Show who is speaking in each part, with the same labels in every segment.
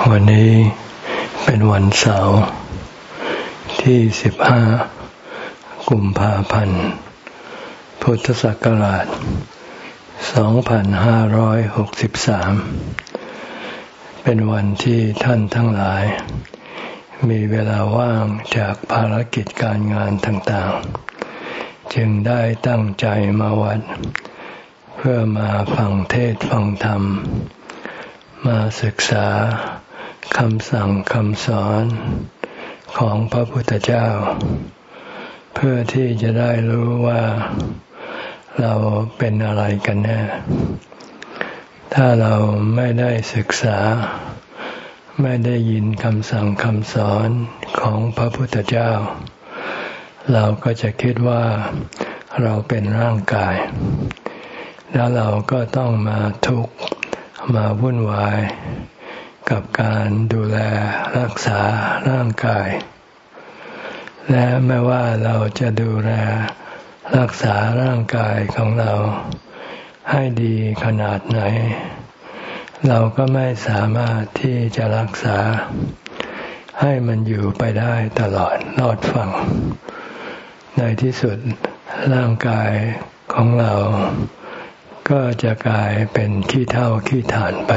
Speaker 1: วันนี้เป็นวันเสาร์ที่สิบห้ากุมภาพันธ์ พุทธศักราชสองพันห้าร้อยหกสิบสามเป็นวันที่ท่านทั้งหลาย มีเวลาว่างจากภารกิจการงานต่างๆ จึงได้ตั้งใจมาวัด เพื่อมาฟังเทศฟังธรรม มาศึกษา คำสั่งคำสอนของพระพุทธเจ้า เพื่อที่จะได้รู้ว่าเราเป็นอะไรกันแน่ ถ้าเราไม่ได้ศึกษา ไม่ได้ยินคำสั่งคำสอนของพระพุทธเจ้า เราก็จะคิดว่าเราเป็นร่างกาย แล้วเราก็ต้องมาทุกข์มาวุ่นวาย กับการดูแลรักษาร่างกาย และไม่ว่าเราจะดูแลรักษาร่างกายของเราให้ดีขนาดไหน เราก็ไม่สามารถที่จะรักษา ให้มันอยู่ไปได้ตลอดรอดฝั่ง ในที่สุดร่างกายของเราก็จะกลายเป็นขี้เท่าขี้ฐานไป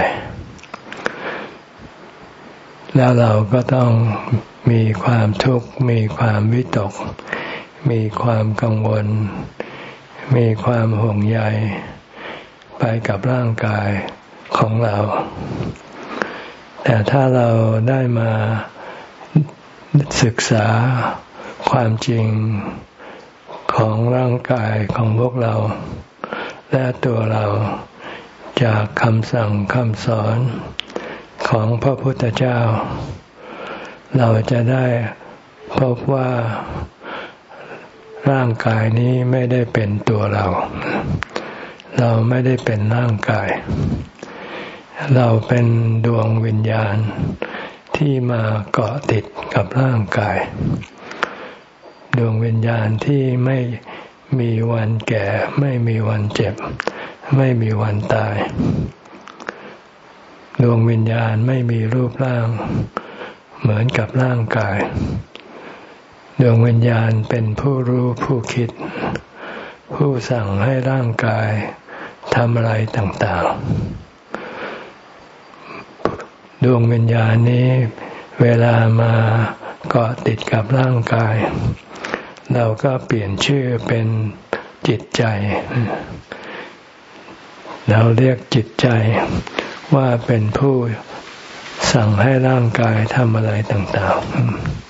Speaker 1: แล้วเราก็ต้องมีความทุกข์ มีความวิตก มีความกังวล มีความห่วงใย ไปกับร่างกายของเรา แต่ถ้าเราได้มาศึกษาความจริงของร่างกายของพวกเรา และตัวเราจากคำสั่งคำสอน ของพระพุทธเจ้า เราจะได้พบว่าร่างกายนี้ไม่ได้เป็นตัวเรา เราไม่ได้เป็นร่างกาย เราเป็นดวงวิญญาณที่มาเกาะติดกับร่างกาย ดวงวิญญาณที่ไม่มีวันแก่ ไม่มีวันเจ็บ ไม่มีวันตาย ดวงวิญญาณไม่มีรูปร่าง เหมือนกับร่างกาย ดวงวิญญาณเป็นผู้รู้ผู้คิด ผู้สั่งให้ร่างกายทำอะไรต่างๆ ดวงวิญญาณนี้เวลามาเกาะติดกับร่างกาย เราก็เปลี่ยนชื่อเป็นจิตใจ เราเรียกจิตใจ ว่าเป็นผู้สั่งให้ร่างกายทำอะไรต่าง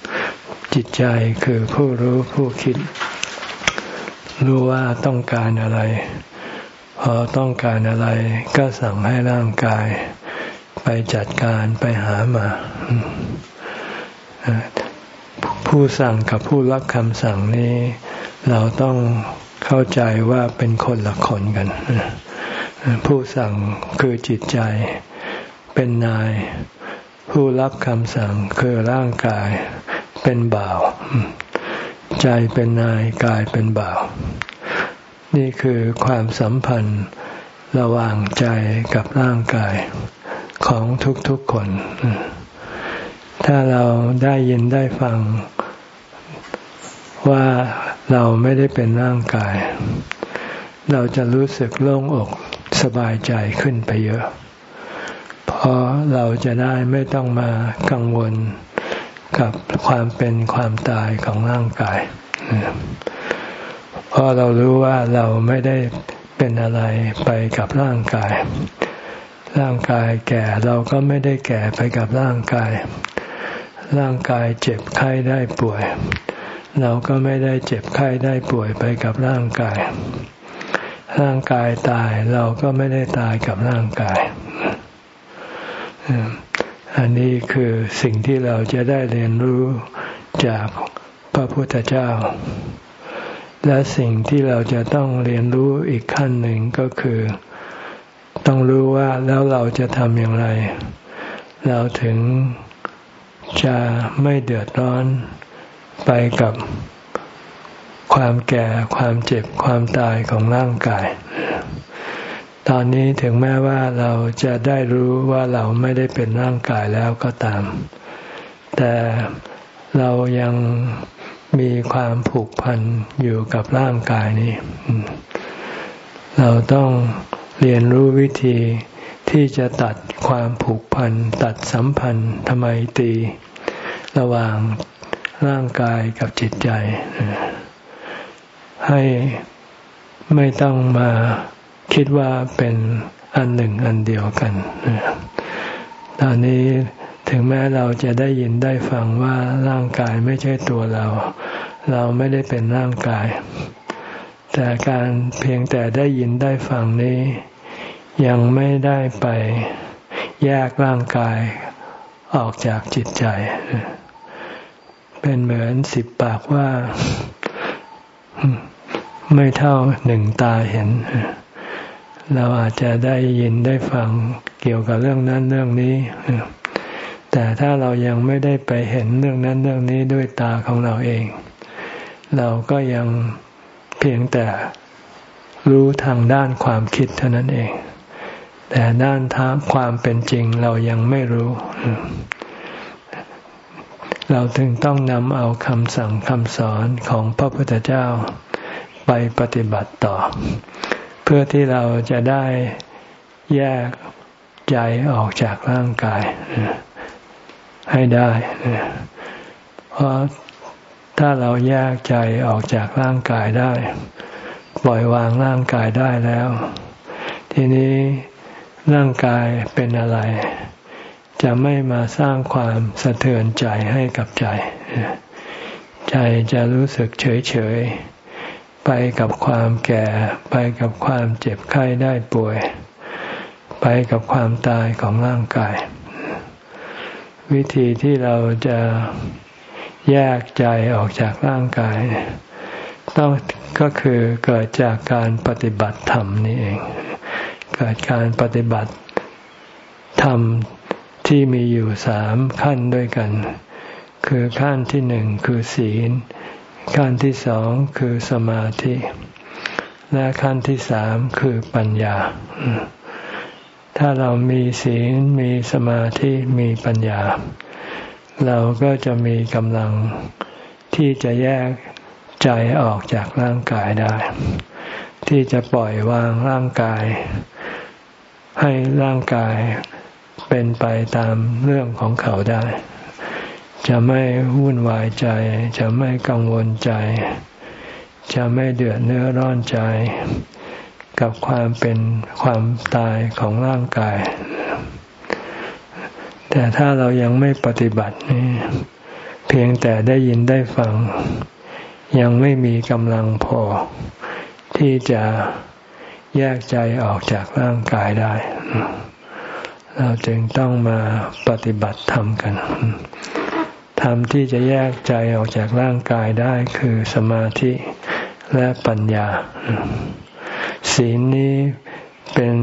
Speaker 1: ๆ จิตใจคือผู้รู้ผู้คิด รู้ว่าต้องการอะไร พอต้องการอะไร ก็สั่งให้ร่างกาย ไปจัดการไปหามา ผู้สั่งกับผู้รับคำสั่งนี้ เราต้องเข้าใจว่าเป็นคนละคนกัน ผู้สั่งคือจิตใจ เป็นนาย ผู้รับคำสั่งคือร่างกาย เป็นบ่าว ใจเป็นนายกายเป็นบ่าว นี่คือความสัมพันธ์ระหว่างใจกับร่างกายของทุกๆคน ถ้าเราได้ยินได้ฟังว่าเราไม่ได้เป็นร่างกาย เราจะรู้สึกโล่งอก สบายใจขึ้นไปเยอะ เพราะเราจะได้ไม่ต้องมากังวลกับความเป็นความตายของร่างกาย เพราะเรารู้ว่าเราไม่ได้เป็นอะไรไปกับร่างกาย ร่างกายแก่เราก็ไม่ได้แก่ไปกับร่างกาย ร่างกายเจ็บไข้ได้ป่วย เราก็ไม่ได้เจ็บไข้ได้ป่วยไปกับร่างกาย ร่างกายตายเราก็ไม่ได้ตายกับร่างกาย อันนี้คือสิ่งที่เราจะได้เรียนรู้จากพระพุทธเจ้า และสิ่งที่เราจะต้องเรียนรู้อีกขั้นหนึ่งก็คือ ต้องรู้ว่าแล้วเราจะทำอย่างไร เราถึงจะไม่เดือดร้อนไปกับ ความแก่ความเจ็บความตายของร่างกาย ตอนนี้ถึงแม้ว่าเราจะได้รู้ว่าเราไม่ได้เป็นร่างกายแล้วก็ตาม แต่เรายังมีความผูกพันอยู่กับร่างกายนี้ เราต้องเรียนรู้วิธีที่จะตัดความผูกพัน ตัดสัมพันธ์ทำไมตี ระหว่างร่างกายกับจิตใจ ให้ไม่ต้องมาคิดว่าเป็นอันหนึ่งอันเดียวกัน ตอนนี้ถึงแม้เราจะได้ยินได้ฟังว่าร่างกายไม่ใช่ตัวเรา เราไม่ได้เป็นร่างกาย แต่การเพียงแต่ได้ยินได้ฟังนี้ ยังไม่ได้ไปแยกร่างกายออกจากจิตใจ เป็นเหมือนสิบปากว่า ไม่เท่าหนึ่งตาเห็น เราอาจจะได้ยินได้ฟังเกี่ยวกับเรื่องนั้นเรื่องนี้แต่ถ้าเรายังไม่ได้ไปเห็นเรื่องนั้นเรื่องนี้ด้วยตาของเราเอง เราก็ยังเพียงแต่รู้ทางด้านความคิดเท่านั้นเอง แต่ด้านทางความเป็นจริงเรายังไม่รู้ เราถึงต้องนำเอาคำสั่งคำสอนของพระพุทธเจ้าไปปฏิบัติต่อ เพื่อที่เราจะได้แยกใจออกจากร่างกาย ให้ได้เพราะถ้าเราแยกใจออกจากร่างกายได้ ปล่อยวางร่างกายได้แล้ว ทีนี้ร่างกายเป็นอะไร จะไม่มาสร้างความสะเทือนใจให้กับใจ ใจจะรู้สึกเฉยเฉยไปกับความแก่ ไปกับความเจ็บไข้ได้ป่วย ไปกับความตายของร่างกาย วิธีที่เราจะแยกใจออกจากร่างกาย ต้องก็คือเกิดจากการปฏิบัติธรรมนี่เอง เกิดการปฏิบัติธรรม ที่มีอยู่สามขั้นด้วยกัน คือขั้นที่หนึ่งคือศีล ขั้นที่สองคือสมาธิ และขั้นที่สามคือปัญญา ถ้าเรามีศีลมีสมาธิมีปัญญา เราก็จะมีกำลังที่จะแยกใจออกจากร่างกายได้ ที่จะปล่อยวางร่างกาย ให้ร่างกาย เป็นไปตามเรื่องของเขาได้ จะไม่วุ่นวายใจ จะไม่กังวลใจ จะไม่เดือดเนื้อร้อนใจ กับความเป็นความตายของร่างกาย แต่ถ้าเรายังไม่ปฏิบัตินี่เพียงแต่ได้ยินได้ฟัง ยังไม่มีกำลังพอ ที่จะแยกใจออกจากร่างกายได้ เราจึงต้องมาปฏิบัติธรรมกันธรรมที่จะแยกใจออกจากร่างกายได้คือสมาธิและปัญญา ศีลนี้เป็น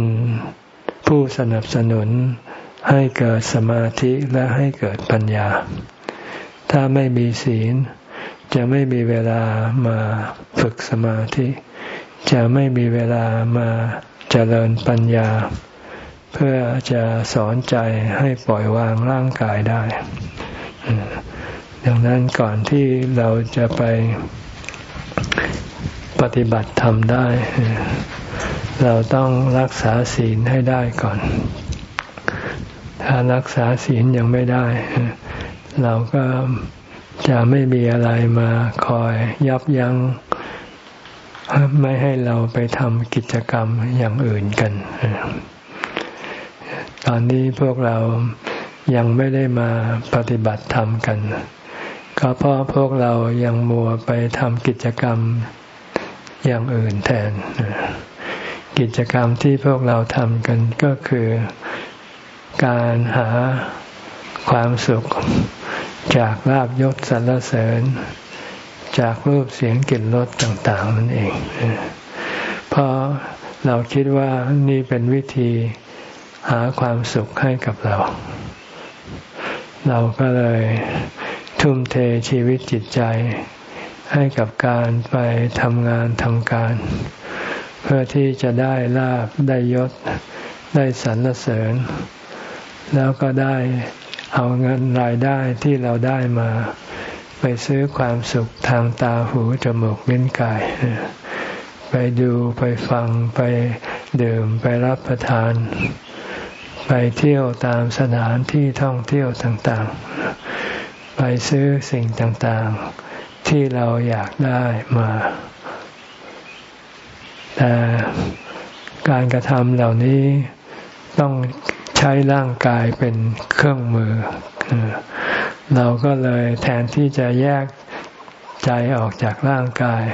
Speaker 1: ผู้สนับสนุนให้เกิดสมาธิและให้เกิดปัญญา ถ้าไม่มีศีล จะไม่มีเวลามาฝึกสมาธิ จะไม่มีเวลามาเจริญปัญญา เพื่อจะสอนใจให้ปล่อยวางร่างกายได้ ดังนั้นก่อนที่เราจะไปปฏิบัติธรรมได้ เราต้องรักษาศีลให้ได้ก่อน ถ้ารักษาศีลยังไม่ได้ เราก็จะไม่มีอะไรมาคอยยับยัง้ง ไม่ให้เราไปทำกิจกรรมอย่างอื่นกัน ตอนนี้พวกเรายังไม่ได้มาปฏิบัติธรรมกัน ก็เพราะพวกเรายังมัวไปทำกิจกรรมอย่างอื่นแทน กิจกรรมที่พวกเราทำกันก็คือการหาความสุขจากลาบยศสรรเสริญ จากรูปเสียงกลิ่นรสต่างๆนั่นเอง เพราะเราคิดว่านี่เป็นวิธี หาความสุขให้กับเรา เราก็เลยทุ่มเทชีวิตจิตใจให้กับการไปทำงานทำการ เพื่อที่จะได้ลาบได้ยศ ได้สรรเสริญ แล้วก็ได้เอาเงินรายได้ที่เราได้มา ไปซื้อความสุขทางตาหูจมูกลิ้นกาย ไปดูไปฟังไปดื่มไปรับประทาน ไปเที่ยวตามสถานที่ท่องเที่ยวต่างๆ ไปซื้อสิ่งต่างๆ ที่เราอยากได้มา แต่การกระทำเหล่านี้ต้องใช้ร่างกายเป็นเครื่องมือ เราก็เลยแทนที่จะแยกใจออกจากร่างกาย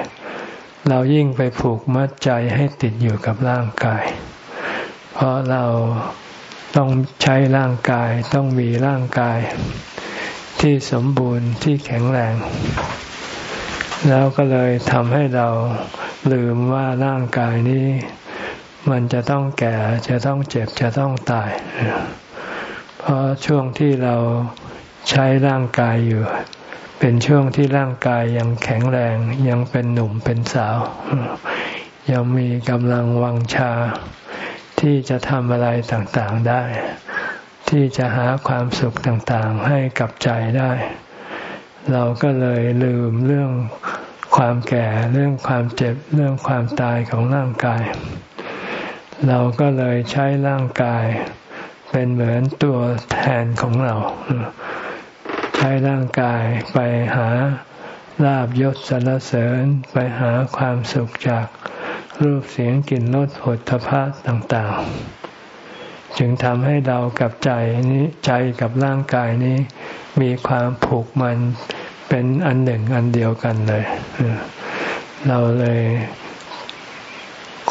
Speaker 1: เรายิ่งไปผูกมัดใจให้ติดอยู่กับร่างกาย เพราะเรา ต้องใช้ร่างกายต้องมีร่างกาย ที่สมบูรณ์ที่แข็งแรง แล้วก็เลยทำให้เราลืมว่าร่างกายนี้ มันจะต้องแก่จะต้องเจ็บจะต้องตาย เพราะช่วงที่เราใช้ร่างกายอยู่ เป็นช่วงที่ร่างกายยังแข็งแรงยังเป็นหนุ่มเป็นสาว ยังมีกำลังวังชา ที่จะทำอะไรต่างๆได้ ที่จะหาความสุขต่างๆให้กับใจได้ เราก็เลยลืมเรื่องความแก่เรื่องความเจ็บเรื่องความตายของร่างกาย เราก็เลยใช้ร่างกาย เป็นเหมือนตัวแทนของเรา ใช้ร่างกายไปหาลาบยศสรรเสริญไปหาความสุขจาก รูปเสียงกลิ่นรสผลทพะต่างๆ จึงทำให้เรากับใจนี้ใจกับร่างกายนี้ มีความผูกมันเป็นอันหนึ่งอันเดียวกันเลย เราเลย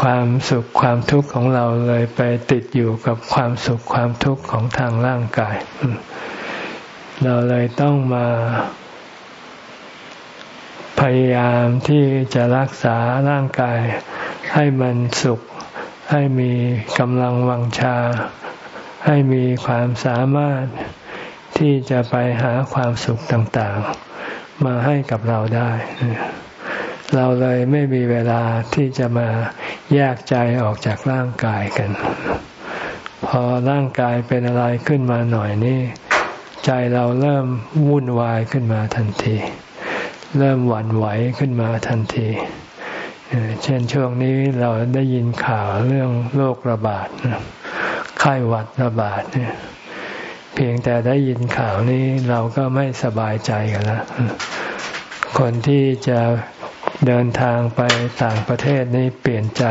Speaker 1: ความสุขความทุกข์ของเราเลยไปติดอยู่กับความสุขความทุกข์ของทางร่างกาย เราเลยต้องมาพยายามที่จะรักษาร่างกาย ให้มันสุข ให้มีกำลังวังชา ให้มีความสามารถที่จะไปหาความสุขต่างๆ มาให้กับเราได้ เราเลยไม่มีเวลาที่จะมาแยกใจออกจากร่างกายกัน พอร่างกายเป็นอะไรขึ้นมาหน่อยนี่ ใจเราเริ่มวุ่นวายขึ้นมาทันที เริ่มหวั่นไหวขึ้นมาทันที เช่นช่วงนี้เราได้ยินข่าวเรื่องโรคระบาดไข้หวัดระบาดเนี่ยเพียงแต่ได้ยินข่าวนี้เราก็ไม่สบายใจกันแล้วคนที่จะเดินทางไปต่างประเทศนี่เปลี่ยนใจ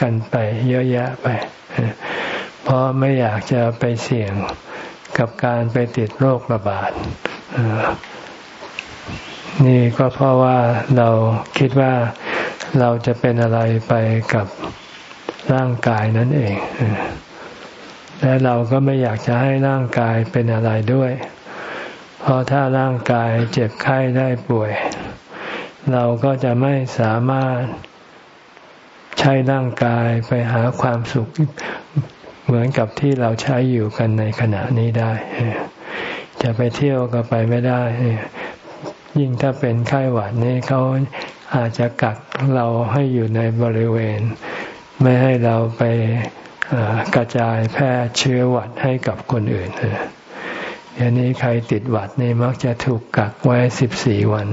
Speaker 1: กันไปเยอะแยะไป เพราะไม่อยากจะไปเสี่ยงกับการไปติดโรคระบาดนี่ก็เพราะว่าเราคิดว่า เราจะเป็นอะไรไปกับร่างกายนั่นเอง และเราก็ไม่อยากจะให้ร่างกายเป็นอะไรด้วย เพราะถ้าร่างกายเจ็บไข้ได้ป่วย เราก็จะไม่สามารถใช้ร่างกายไปหาความสุขเหมือนกับที่เราใช้อยู่กันในขณะนี้ได้ จะไปเที่ยวก็ไปไม่ได้ ยิ่งถ้าเป็นไข้หวัดนี่เขา อาจจะกักเราให้อยู่ในบริเวณ ไม่ให้เราไปกระจายแพร่เชื้อหวัดให้กับคนอื่นอย่างนี้ใครติดหวัดนี่มักจะถูกกักไว้สิบสี่วัน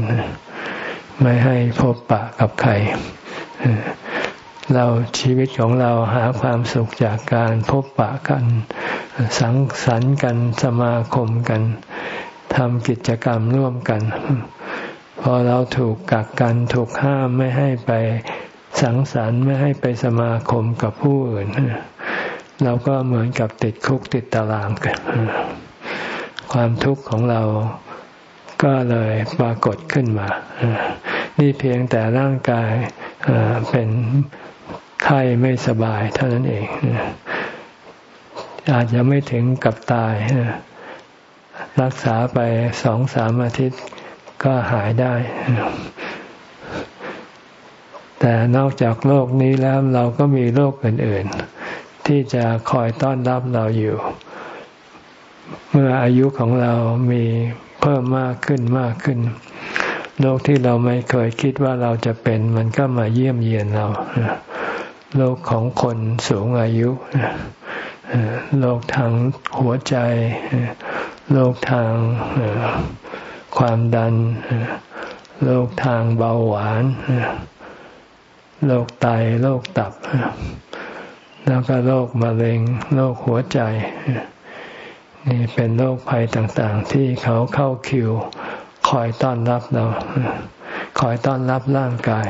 Speaker 1: ไม่ให้พบปะกับใครเราชีวิตของเราหาความสุขจากการพบปะกัน สังสรรค์กันสมาคมกันทำกิจกรรมร่วมกัน พอเราถูกกักกันถูกห้ามไม่ให้ไปสังสรรค์ไม่ให้ไปสมาคมกับผู้อื่น เราก็เหมือนกับติดคุกติดตารางกันความทุกข์ของเราก็เลยปรากฏขึ้นมา นี่เพียงแต่ร่างกายเป็นไข้ไม่สบายเท่านั้นเอง อาจจะไม่ถึงกับตาย รักษาไปสองสามอาทิตย์ ก็หายได้ แต่นอกจากโรคนี้แล้วเราก็มีโรคอื่น ๆ ที่จะคอยต้อนรับเราอยู่ เมื่ออายุของเรามีเพิ่มมากขึ้นมากขึ้นโรคที่เราไม่เคยคิดว่าเราจะเป็น มันก็มาเยี่ยมเยียนเราโรคของคนสูงอายุโรคทางหัวใจโรคทาง ความดัน โรคทางเบาหวาน โรคไต โรคตับ แล้วก็โรคมะเร็ง โรคหัวใจ นี่เป็นโรคภัยต่างๆ ที่เขาเข้าคิว คอยต้อนรับเรา คอยต้อนรับร่างกาย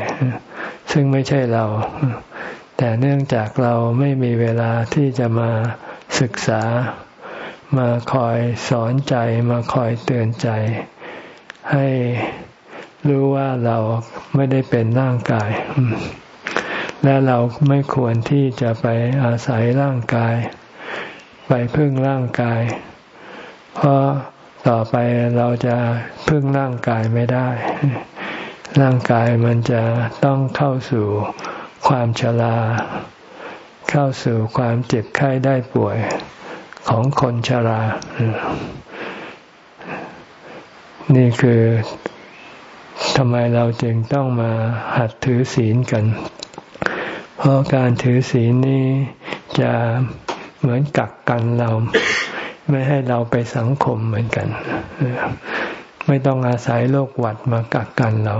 Speaker 1: ซึ่งไม่ใช่เรา แต่เนื่องจากเราไม่มีเวลาที่จะมาศึกษามาคอยสอนใจมาคอยเตือนใจ ให้รู้ว่าเราไม่ได้เป็นร่างกาย และเราไม่ควรที่จะไปอาศัยร่างกาย ไปพึ่งร่างกาย เพราะต่อไปเราจะพึ่งร่างกายไม่ได้ ร่างกายมันจะต้องเข้าสู่ความชราเข้าสู่ความเจ็บไข้ได้ป่วยของคนชรา นี่คือทำไมเราจึงต้องมาหัดถือศีลกัน เพราะการถือศีลนี้จะเหมือนกักกันเรา ไม่ให้เราไปสังคมเหมือนกัน ไม่ต้องอาศัยโรคหวัดมากักกันเรา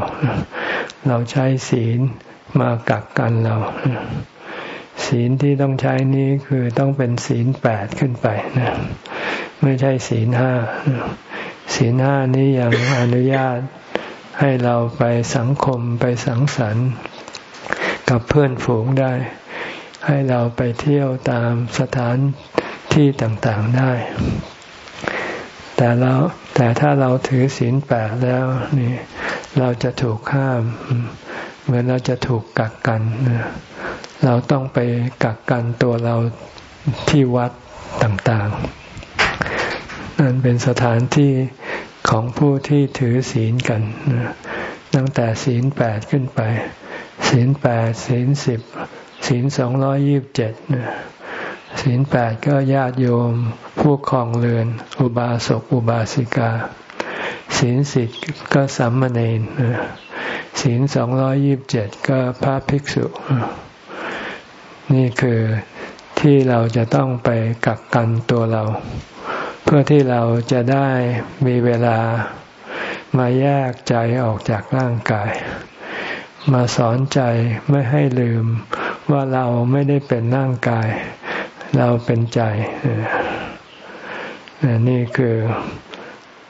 Speaker 1: เราใช้ศีลมากักกันเรา ศีลที่ต้องใช้นี้คือต้องเป็นศีลแปดขึ้นไปนะ ไม่ใช่ศีลห้า ศีลห้านี้ยังอนุญาตให้เราไปสังคมไปสังสรรค์ กับเพื่อนฝูงได้ ให้เราไปเที่ยวตามสถานที่ต่างๆได้ แต่เราแต่ถ้าเราถือศีลแปดแล้วนี่เราจะถูกข้าม เหมือนเราจะถูกกักกัน เราต้องไปกักกันตัวเราที่วัดต่างๆ นั่นเป็นสถานที่ของผู้ที่ถือศีลกันตั้งแต่ศีลแปดขึ้นไป ศีลแปดศีลสิบศีลสองร้อยยิบเจ็ดศีลแปดก็ญาติโยม ผู้คลองเรือน อุบาสกอุบาสิกา ศีลสิบก็สัมมเนนศีลสองร้อยยิบเจ็ดก็พระภิกษุ นี่คือที่เราจะต้องไปกักกันตัวเรา เพื่อที่เราจะได้มีเวลามาแยกใจออกจากร่างกาย มาสอนใจไม่ให้ลืมว่าเราไม่ได้เป็นร่างกาย เราเป็นใจนี่คือ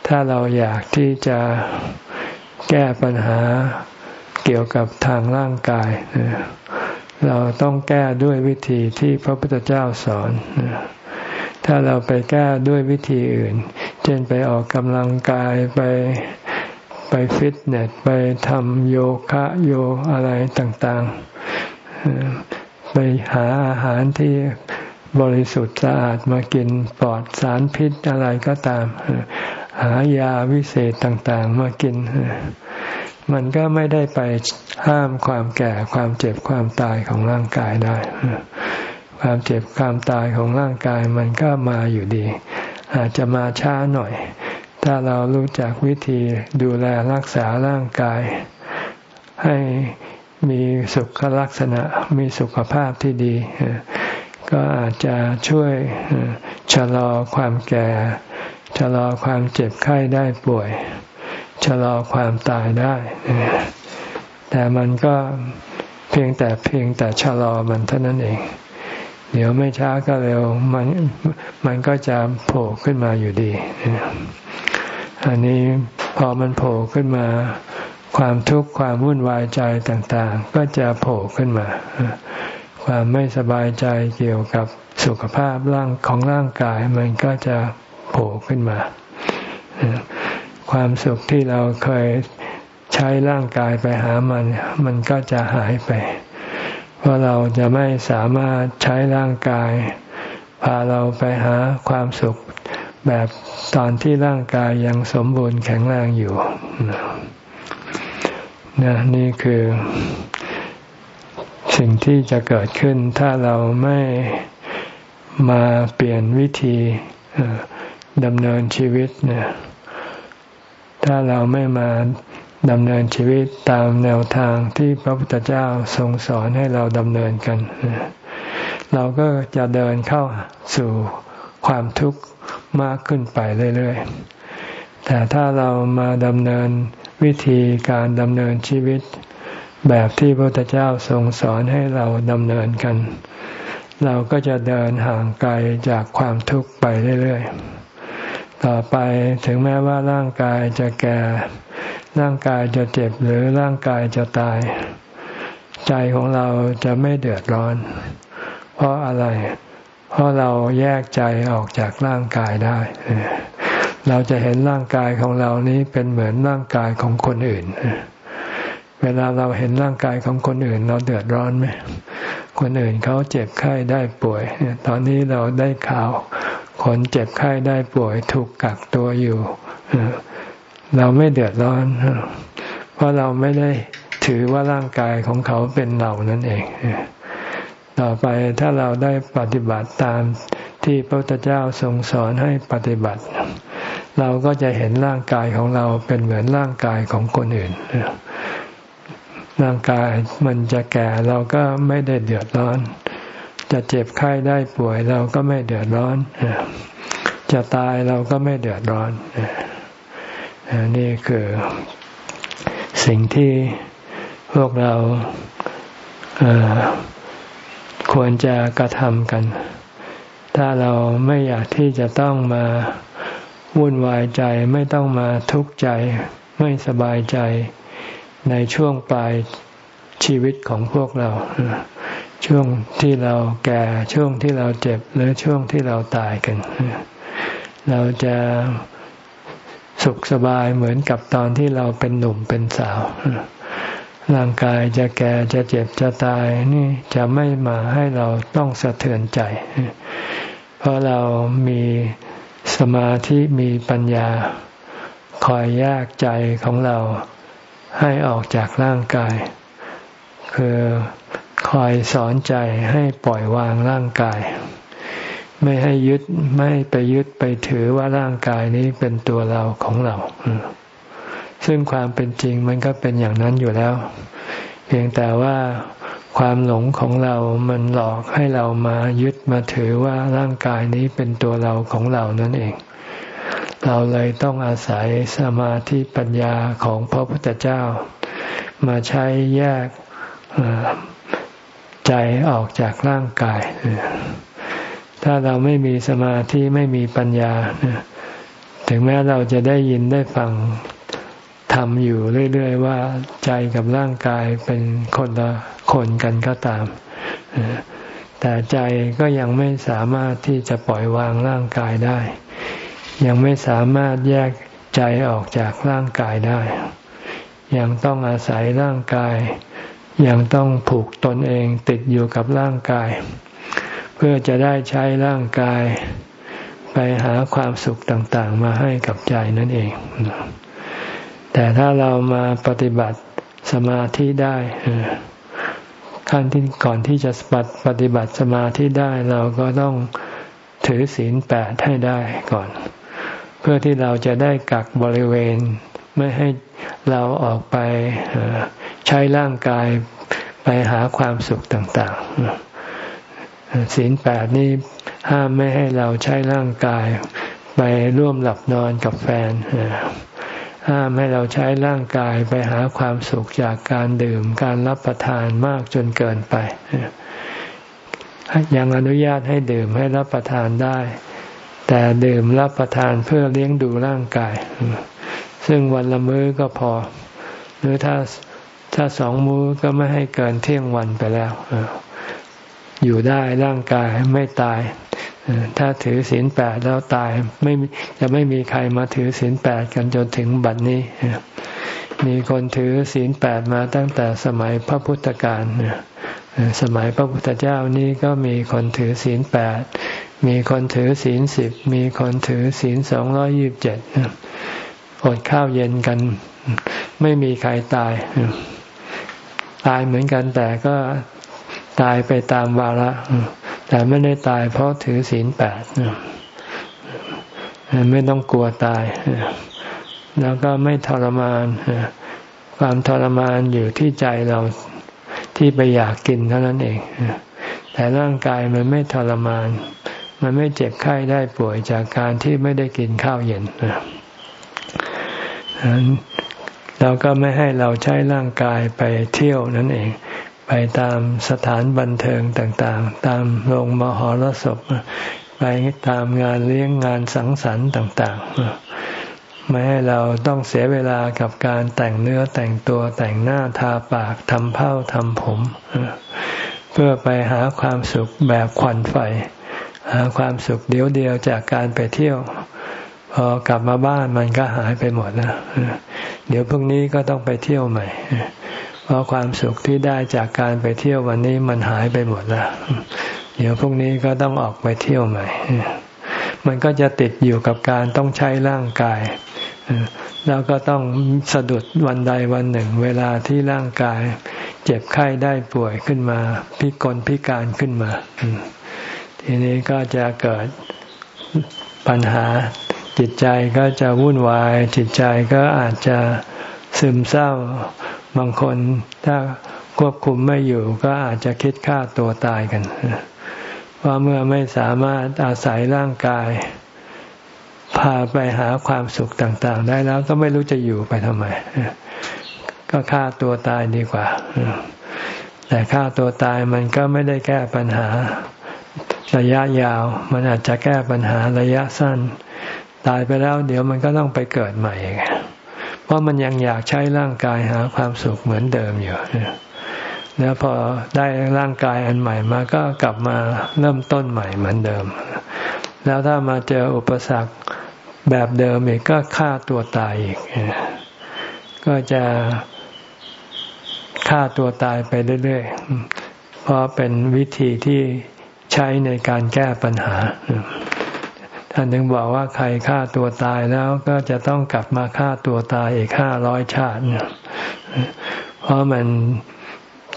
Speaker 1: ถ้าเราอยากที่จะแก้ปัญหาเกี่ยวกับทางร่างกาย เราต้องแก้ด้วยวิธีที่พระพุทธเจ้าสอน ถ้าเราไปแก้ด้วยวิธีอื่น เช่นไปออกกำลังกายไปไปฟิตเนสไปทำโยคะโยอะไรต่างๆ ไปหาอาหารที่บริสุทธิ์สะอาดมากินปลอดสารพิษอะไรก็ตาม หายาวิเศษต่างๆ มากิน มันก็ไม่ได้ไปห้ามความแก่ความเจ็บความตายของร่างกายได้ ความเจ็บความตายของร่างกายมันก็มาอยู่ดี อาจจะมาช้าหน่อย ถ้าเรารู้จักวิธีดูแลรักษาร่างกาย ให้มีสุขลักษณะมีสุขภาพที่ดี ก็อาจจะช่วยชะลอความแก่ ชะลอความเจ็บไข้ได้ป่วย ชะลอความตายได้ แต่มันก็เพียงแต่เพียงแต่ชะลอมันเท่านั้นเอง เดี๋ยวไม่ช้าก็เร็วมันมันก็จะโผล่ขึ้นมาอยู่ดี อันนี้พอมันโผล่ขึ้นมา ความทุกข์ความวุ่นวายใจต่างๆ ก็จะโผล่ขึ้นมา ความไม่สบายใจเกี่ยวกับสุขภาพร่างของร่างกายมันก็จะโผล่ขึ้นมา ความสุขที่เราเคยใช้ร่างกายไปหามัน มันก็จะหายไป เพราะเราจะไม่สามารถใช้ร่างกาย พาเราไปหาความสุขแบบตอนที่ร่างกายยังสมบูรณ์แข็งแรงอยู่นะนี่คือสิ่งที่จะเกิดขึ้นถ้าเราไม่มาเปลี่ยนวิธีดำเนินชีวิตเนี่ยถ้าเราไม่มา ดำเนินชีวิตตามแนวทางที่พระพุทธเจ้าทรงสอนให้เราดำเนินกัน เราก็จะเดินเข้าสู่ความทุกข์มากขึ้นไปเรื่อยๆ แต่ถ้าเรามาดำเนินวิธีการดำเนินชีวิต แบบที่พระพุทธเจ้าทรงสอนให้เราดำเนินกัน เราก็จะเดินห่างไกลจากความทุกข์ไปเรื่อยๆ ต่อไปถึงแม้ว่าร่างกายจะแก่ ร่างกายจะเจ็บหรือร่างกายจะตาย ใจของเราจะไม่เดือดร้อน เพราะอะไร เพราะเราแยกใจออกจากร่างกายได้ เราจะเห็นร่างกายของเรานี้เป็นเหมือนร่างกายของคนอื่น เวลาเราเห็นร่างกายของคนอื่น เราเดือดร้อนไหมคนอื่นเขาเจ็บไข้ได้ป่วย ตอนนี้เราได้ข่าวคนเจ็บไข้ได้ป่วยถูกกักตัวอยู่ เราไม่เดือดร้อน เพราะเราไม่ได้ถือว่าร่างกายของเขาเป็นเรานั่นเอง ต่อไปถ้าเราได้ปฏิบัติตามที่พระพุทธเจ้าทรงสอนให้ปฏิบัติ เราก็จะเห็นร่างกายของเราเป็นเหมือนร่างกายของคนอื่น ร่างกายมันจะแก่เราก็ไม่ได้เดือดร้อน จะเจ็บไข้ได้ป่วยเราก็ไม่เดือดร้อน จะตายเราก็ไม่เดือดร้อน นี่คือสิ่งที่พวกเราควรจะกระทำกัน ถ้าเราไม่อยากที่จะต้องมาวุ่นวายใจไม่ต้องมาทุกข์ใจไม่สบายใจในช่วงปลายชีวิตของพวกเรา ช่วงที่เราแก่ช่วงที่เราเจ็บหรือช่วงที่เราตายกัน เราจะ สุขสบายเหมือนกับตอนที่เราเป็นหนุ่มเป็นสาว ร่างกายจะแก่จะเจ็บจะตายนี่จะไม่มาให้เราต้องสะเทือนใจ เพราะเรามีสมาธิมีปัญญาคอยแยกใจของเราให้ออกจากร่างกาย คือคอยสอนใจให้ปล่อยวางร่างกาย ไม่ให้ยึดไม่ไปยึดไปถือว่าร่างกายนี้เป็นตัวเราของเรา ซึ่งความเป็นจริงมันก็เป็นอย่างนั้นอยู่แล้ว เพียงแต่ว่าความหลงของเรามันหลอกให้เรามายึดมาถือว่าร่างกายนี้เป็นตัวเราของเรานั่นเอง เราเลยต้องอาศัยสมาธิปัญญาของพระพุทธเจ้า มาใช้แยกใจออกจากร่างกาย ถ้าเราไม่มีสมาธิไม่มีปัญญา ถึงแม้เราจะได้ยินได้ฟังทำอยู่เรื่อย ๆ ว่าใจกับร่างกายเป็นคนละคนกันก็ตาม แต่ใจก็ยังไม่สามารถที่จะปล่อยวางร่างกายได้ ยังไม่สามารถแยกใจออกจากร่างกายได้ ยังต้องอาศัยร่างกาย ยังต้องผูกตนเองติดอยู่กับร่างกาย เพื่อจะได้ใช้ร่างกาย ไปหาความสุขต่างๆ มาให้กับใจนั่นเอง แต่ถ้าเรามาปฏิบัติสมาธิได้ขั้นที่ก่อนที่จะปฏิบัติสมาธิได้เราก็ต้องถือศีลแปดให้ได้ก่อน เพื่อที่เราจะได้กักบริเวณ ไม่ให้เราออกไปใช้ร่างกายไปหาความสุขต่าง ๆ ศีลแปดนี้ห้ามไม่ให้เราใช้ร่างกาย ไปร่วมหลับนอนกับแฟน ห้ามให้เราใช้ร่างกายไปหาความสุขจากการดื่มการรับประทานมากจนเกินไป ยังอนุญาตให้ดื่มให้รับประทานได้ แต่ดื่มรับประทานเพื่อเลี้ยงดูร่างกาย ซึ่งวันละมื้อก็พอ หรือถ้าถ้าสองมื้อก็ไม่ให้เกินเที่ยงวันไปแล้ว อยู่ได้ร่างกายไม่ตาย ถ้าถือศีลแปดแล้วตายไม่จะไม่มีใครมาถือศีลแปดกันจนถึงบัดนี้ มีคนถือศีลแปดมาตั้งแต่สมัยพระพุทธการสมัยพระพุทธเจ้านี้ก็มีคนถือศีลแปดมีคนถือศีลสิบมีคนถือศีลสองร้อยิบเจ็ดอดข้าวเย็นกัน ไม่มีใครตาย ตายเหมือนกันแต่ก็ ตายไปตามวาระ แต่ไม่ได้ตายเพราะถือศีลแปดไม่ต้องกลัวตาย แล้วก็ไม่ทรมาน ความทรมานอยู่ที่ใจเราที่ไปอยากกินเท่านั้นเอง แต่ร่างกายมันไม่ทรมาน มันไม่เจ็บไข้ได้ป่วยจากการที่ไม่ได้กินข้าวเย็นเราก็ไม่ให้เราใช้ร่างกายไปเที่ยวนั่นเอง ไปตามสถานบันเทิงต่างๆ ตามโรงมหรสพ ไปตามงานเลี้ยงงานสังสรรค์ต่าง ๆ ไม่ให้เราต้องเสียเวลากับการแต่งเนื้อแต่งตัวแต่งหน้าทาปากทำเผ้าทำผม เพื่อไปหาความสุขแบบควันไฟ หาความสุขเดียวเดียวจากการไปเที่ยวพอกลับมาบ้านมันก็หายไปหมดแล้วเดี๋ยวพรุ่งนี้ก็ต้องไปเที่ยวใหม่เราะความสุขที่ได้จากการไปเที่ยววันนี้มันหายไปหมดแล้ว เดี๋ยวพรุ่งนี้ก็ต้องออกไปเที่ยวใหม่ มันก็จะติดอยู่กับการต้องใช้ร่างกาย แล้วก็ต้องสะดุดวันใดวันหนึ่ง เวลาที่ร่างกาย เจ็บไข้ได้ป่วยขึ้นมา พิกลพิการขึ้นมา ทีนี้ก็จะเกิดปัญหาจิตใจก็จะวุ่นวาย จิตใจก็อาจจะซึมเศร้า บางคนถ้าควบคุมไม่อยู่ก็อาจจะคิดฆ่าตัวตายกันเพราะเมื่อไม่สามารถอาศัยร่างกาย พาไปหาความสุขต่าง ๆ ได้แล้วก็ไม่รู้จะอยู่ไปทำไม ก็ฆ่าตัวตายดีกว่า แต่ฆ่าตัวตายมันก็ไม่ได้แก้ปัญหาระยะยาว มันอาจจะแก้ปัญหาระยะสั้น ตายไปแล้ว เดี๋ยวมันก็ต้องไปเกิดใหม่อีก เพราะมันยังอยากใช้ร่างกายหาความสุขเหมือนเดิมอยู่แล้วพอได้ร่างกายอันใหม่มาก็กลับมาเริ่มต้นใหม่เหมือนเดิม แล้วถ้ามาเจออุปสรรคแบบเดิมอีกก็ฆ่าตัวตายอีก ก็จะฆ่าตัวตายไปเรื่อยๆ เพราะเป็นวิธีที่ใช้ในการแก้ปัญหา ท่านถึงบอกว่าใครฆ่าตัวตายแล้วก็จะต้องกลับมาฆ่าตัวตายอีกห้าร้อยชาติเนี่ยเพราะมัน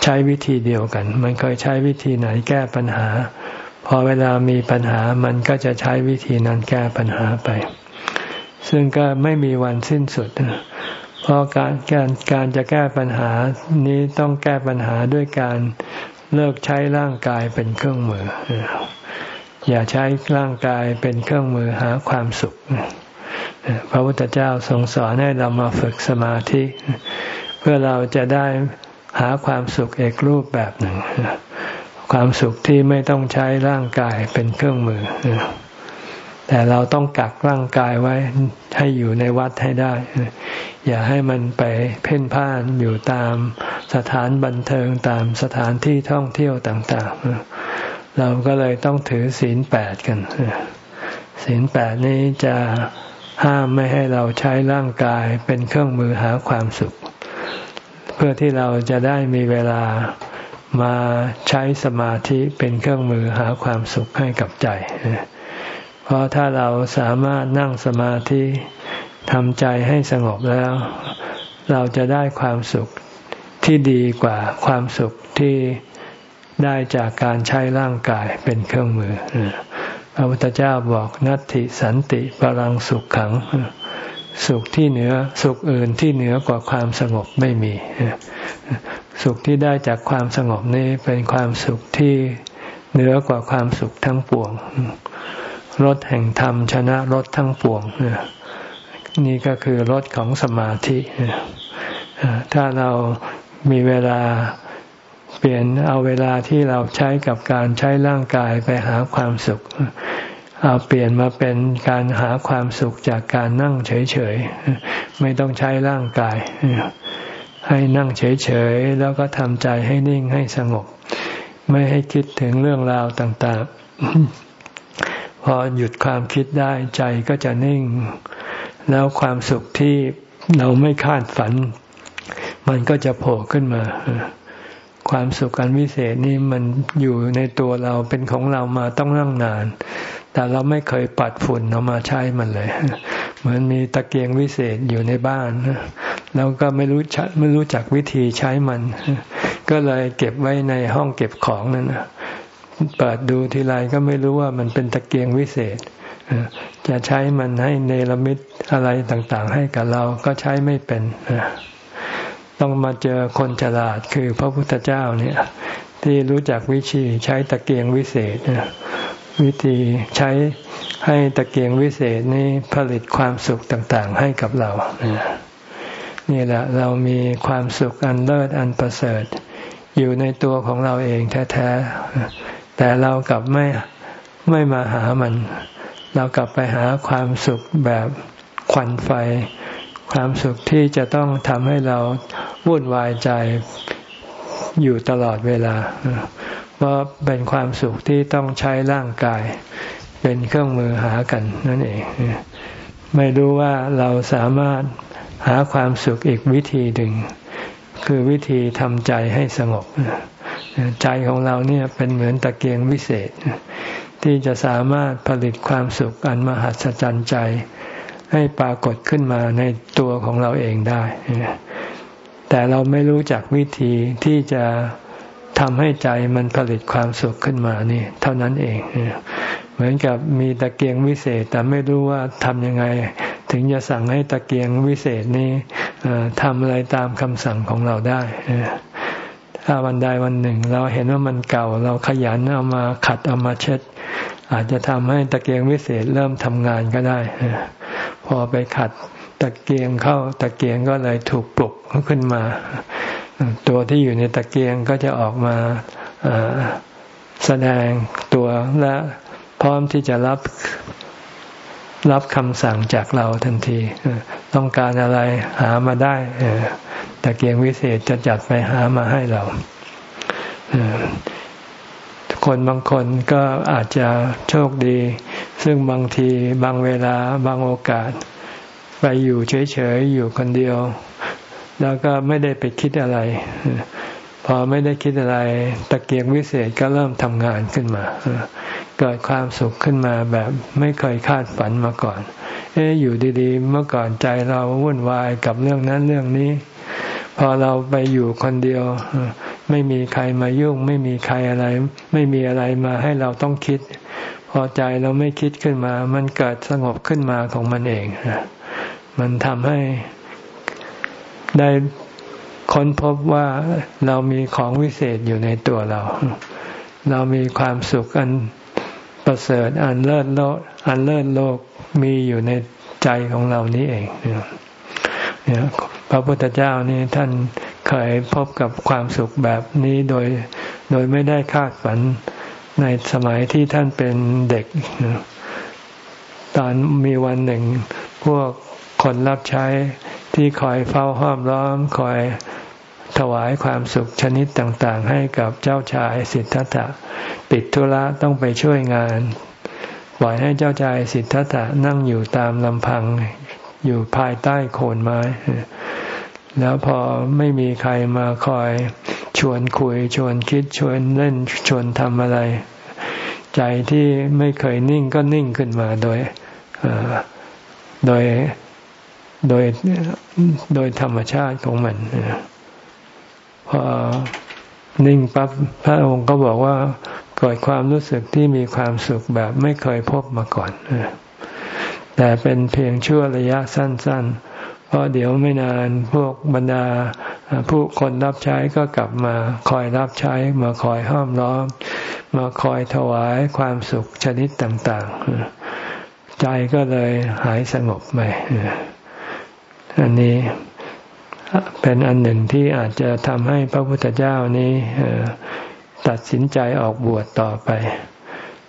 Speaker 1: ใช้วิธีเดียวกัน มันเคยใช้วิธีไหนแก้ปัญหา พอเวลามีปัญหามันก็จะใช้วิธีนั้นแก้ปัญหาไป ซึ่งก็ไม่มีวันสิ้นสุด เพราะการการการจะแก้ปัญหานี้ต้องแก้ปัญหาด้วยการเลิกใช้ร่างกายเป็นเครื่องมือ อย่าใช้ร่างกายเป็นเครื่องมือหาความสุข พระพุทธเจ้าทรงสอนให้เรามาฝึกสมาธิ เพื่อเราจะได้หาความสุขเอกรูปแบบหนึ่ง ความสุขที่ไม่ต้องใช้ร่างกายเป็นเครื่องมือ แต่เราต้องกักร่างกายไว้ให้อยู่ในวัดให้ได้ อย่าให้มันไปเพ่นพ่านอยู่ตามสถานบันเทิงตามสถานที่ท่องเที่ยวต่าง ๆ เราก็เลยต้องถือศีลแปดกันศีลแปดนี้จะห้ามไม่ให้เราใช้ร่างกายเป็นเครื่องมือหาความสุข เพื่อที่เราจะได้มีเวลามาใช้สมาธิเป็นเครื่องมือหาความสุขให้กับใจ เพราะถ้าเราสามารถนั่งสมาธิทำใจให้สงบแล้ว เราจะได้ความสุขที่ดีกว่าความสุขที่ ได้จากการใช้ร่างกายเป็นเครื่องมือพระพุทธเจ้าบอกนัตติสันติปรังสุขขัง สุขที่เหนือสุขอื่นที่เหนือกว่าความสงบไม่มี สุขที่ได้จากความสงบนี้เป็นความสุขที่เหนือกว่าความสุขทั้งปวงรถแห่งธรรมชนะรถทั้งปวงนี่ก็คือรถของสมาธิถ้าเรามีเวลา ปลี่ยนเอาเวลาที่เราใช้กับการใช้ร่างกายไปหาความสุข เอาเปลี่ยนมาเป็นการหาความสุขจากการนั่งเฉยๆ ไม่ต้องใช้ร่างกาย ให้นั่งเฉยๆ แล้วก็ทำใจให้นิ่งให้สงบ ไม่ให้คิดถึงเรื่องราวต่างๆ พอหยุดความคิดได้ใจก็จะนิ่ง แล้วความสุขที่เราไม่คาดฝัน มันก็จะโผล่ขึ้นมา ความสุขอันวิเศษนี่มันอยู่ในตัวเราเป็นของเรามาต้องนั่งนาน แต่เราไม่เคยปัดฝุ่นเอามาใช้มันเลย เหมือนมีตะเกียงวิเศษอยู่ในบ้านแล้วก็ไม่รู้ชัไม่รู้จักวิธีใช้มัน ก็เลยเก็บไว้ในห้องเก็บของนั่นเปิดดูทีไรก็ไม่รู้ว่ามันเป็นตะเกียงวิเศษจะใช้มันให้เนรมิตอะไรต่างๆ ให้กับเราก็ใช้ไม่เป็น ต้องมาเจอคนฉลาดคือพระพุทธเจ้าเนี่ย ที่รู้จักวิธีใช้ตะเกียงวิเศษวิธีใช้ให้ตะเกียงวิเศษนี้ผลิตความสุขต่างๆ ให้กับเรา นี่แหละเรามีความสุขอันเลิศอันประเสริฐ อยู่ในตัวของเราเองแท้ๆ แต่เรากลับไม่ไม่มาหามัน เรากลับไปหาความสุขแบบควันไฟ ความสุขที่จะต้องทำให้เราวุ่นวายใจอยู่ตลอดเวลา เพราะเป็นความสุขที่ต้องใช้ร่างกาย เป็นเครื่องมือหากันนั่นเอง ไม่รู้ว่าเราสามารถหาความสุขอีกวิธีหนึ่ง คือวิธีทำใจให้สงบ ใจของเราเนี่ยเป็นเหมือนตะเกียงวิเศษ ที่จะสามารถผลิตความสุขอันมหัศจรรย์ใจ ให้ปรากฏขึ้นมาในตัวของเราเองได้ แต่เราไม่รู้จักวิธีที่จะทำให้ใจมันผลิตความสุขขึ้นมานี่ เท่านั้นเอง เหมือนกับมีตะเกียงวิเศษ แต่ไม่รู้ว่าทำยังไง ถึงจะสั่งให้ตะเกียงวิเศษนี้ทำอะไรตามคำสั่งของเราได้ถ้าวันใดวันหนึ่ง เราเห็นว่ามันเก่า เราขยันเอามาขัดเอามาเช็ด อาจจะทำให้ตะเกียงวิเศษเริ่มทำงานก็ได้ พอไปขัดตะเกียงเข้าตะเกียงก็เลยถูกปลุกขึ้นมา ตัวที่อยู่ในตะเกียงก็จะออกมาแสดงตัวและพร้อมที่จะรับรับคำสั่งจากเราทันที ต้องการอะไรหามาได้ตะเกียงวิเศษจะจัดไปหามาให้เรา คนบางคนก็อาจจะโชคดี ซึ่งบางทีบางเวลาบางโอกาส ไปอยู่เฉยๆ อยู่คนเดียว แล้วก็ไม่ได้ไปคิดอะไร พอไม่ได้คิดอะไร ตะเกียงวิเศษก็เริ่มทำงานขึ้นมา เกิดความสุขขึ้นมาแบบไม่เคยคาดฝันมาก่อน เอ๊อยู่ดีๆ เมื่อก่อนใจเราวุ่นวายกับเรื่องนั้นเรื่องนี้ พอเราไปอยู่คนเดียว ไม่มีใครมายุ่ง ไม่มีใครอะไร ไม่มีอะไรมาให้เราต้องคิด พอใจเราไม่คิดขึ้นมา มันเกิดสงบขึ้นมาของมันเองมันทำให้ได้ค้นพบว่าเรามีของวิเศษอยู่ในตัวเรา เรามีความสุขอันประเสริฐอันเลิศโลกอันเลิศโลกมีอยู่ในใจของเรานี้เองเนี่ยพระพุทธเจ้านี่ท่าน เคยพบกับความสุขแบบนี้โดย โดยไม่ได้คาดฝันในสมัยที่ท่านเป็นเด็ก ตอนมีวันหนึ่ง พวกคนรับใช้ที่คอยเฝ้าห้อมล้อมคอยถวายความสุขชนิดต่าง ๆ ให้กับเจ้าชายสิทธัตถะติดธุระต้องไปช่วยงาน ปล่อยให้เจ้าชายสิทธัตถะนั่งอยู่ตามลำพังอยู่ภายใต้โคนไม้ แล้วพอไม่มีใครมาคอยชวนคุยชวนคิดชวนเล่นชวนทำอะไร ใจที่ไม่เคยนิ่งก็นิ่งขึ้นมาโดยโดยโดยโดยธรรมชาติของมันพอนิ่งปั๊บพระองค์ก็บอกว่าเกิดความรู้สึกที่มีความสุขแบบไม่เคยพบมาก่อนแต่เป็นเพียงชั่วระยะสั้น ๆ ราะเดี๋ยวไม่นานพวกบรรดาผู้คนรับใช้ก็กลับมาคอยรับใช้มาคอยห้อมล้อม มาคอยถวายความสุขชนิดต่าง ๆ ใจก็เลยหายสงบไปอันนี้เป็นอันหนึ่งที่อาจจะทำให้พระพุทธเจ้านี้ตัดสินใจออกบวชต่อไป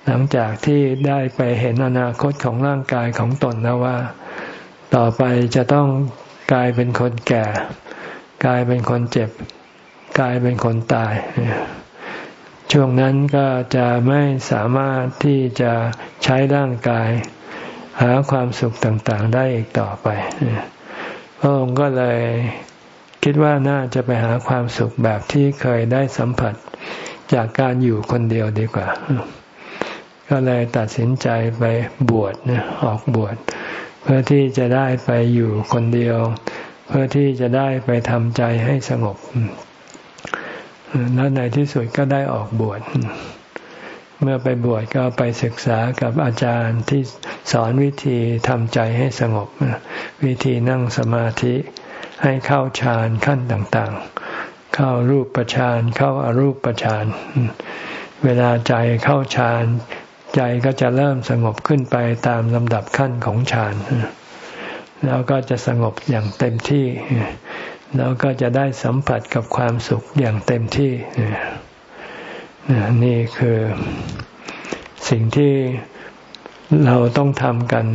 Speaker 1: หลังจากที่ได้ไปเห็นอนาคตของร่างกายของตนแล้วว่า ต่อไปจะต้องกลายเป็นคนแก่ กลายเป็นคนเจ็บ กลายเป็นคนตาย ช่วงนั้นก็จะไม่สามารถที่จะใช้ร่างกาย หาความสุขต่างๆ ได้อีกต่อไปพระองค์ก็เลยคิดว่าน่าจะไปหาความสุขแบบที่เคยได้สัมผัสจากการอยู่คนเดียวดีกว่า ก็เลยตัดสินใจไปบวชนะออกบวช เพื่อที่จะได้ไปอยู่คนเดียว เพื่อที่จะได้ไปทำใจให้สงบแล้วในที่สุดก็ได้ออกบวช เมื่อไปบวชก็ไปศึกษากับอาจารย์ที่สอนวิธีทำใจให้สงบ วิธีนั่งสมาธิให้เข้าฌานขั้นต่างๆ เข้ารูปฌานเข้าอารูปฌาน เวลาใจเข้าฌาน ใจก็จะเริ่มสงบขึ้นไปตามลำดับขั้นของฌาน แล้วก็จะสงบอย่างเต็มที่ แล้วก็จะได้สัมผัสกับความสุขอย่างเต็มที่ นี่คือสิ่งที่เราต้องทำกัน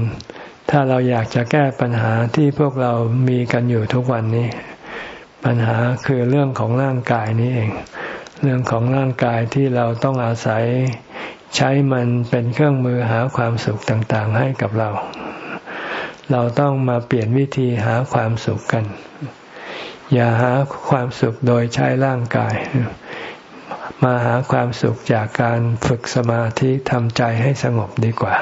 Speaker 1: ถ้าเราอยากจะแก้ปัญหาที่พวกเรามีกันอยู่ทุกวันนี้ ปัญหาคือเรื่องของร่างกายนี้เอง เรื่องของร่างกายที่เราต้องอาศัย ใช้มันเป็นเครื่องมือหาความสุขต่างๆ ให้กับเรา เราต้องมาเปลี่ยนวิธีหาความสุขกัน อย่าหาความสุขโดยใช้ร่างกาย มาหาความสุขจากการฝึกสมาธิทำใจให้สงบดีกว่า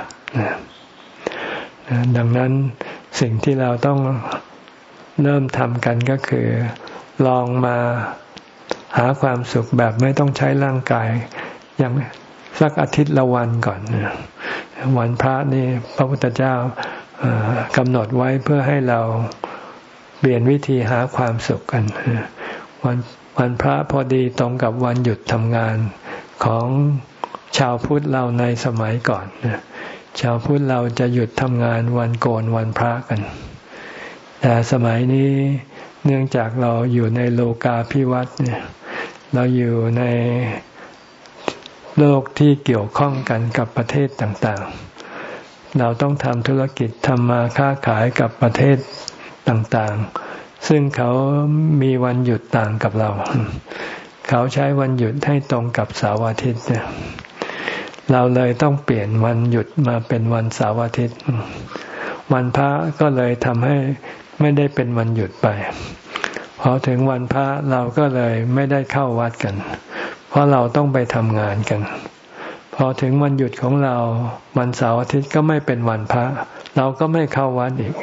Speaker 1: ดังนั้นสิ่งที่เราต้องเริ่มทำกันก็คือ ลองมาหาความสุขแบบไม่ต้องใช้ร่างกายอย่าง สักอาทิตย์ละวันก่อน วันพระนี่พระพุทธเจ้ากำหนดไว้เพื่อให้เราเปลี่ยนวิธีหาความสุขกัน วันวันพระพอดีตรงกับวันหยุดทำงานของชาวพุทธเราในสมัยก่อนชาวพุทธเราจะหยุดทำงานวันโกนวันพระกัน แต่สมัยนี้เนื่องจากเราอยู่ในโลกาภิวัตน์เนี่ย เราอยู่ใน โลกที่เกี่ยวข้องกันกับประเทศต่างๆ เราต้องทำธุรกิจทำมาค้าขายกับประเทศต่างๆ ซึ่งเขามีวันหยุดต่างกับเรา เขาใช้วันหยุดให้ตรงกับเสาร์อาทิตย์เนี่ยเราเลยต้องเปลี่ยนวันหยุดมาเป็นวันเสาร์อาทิตย์ วันพระก็เลยทำให้ไม่ได้เป็นวันหยุดไปพอถึงวันพระเราก็เลยไม่ได้เข้าวัดกัน เพราะเราต้องไปทำงานกัน พอถึงวันหยุดของเราวันเสาร์อาทิตย์ก็ไม่เป็นวันพระ เราก็ไม่เข้าวัดอีก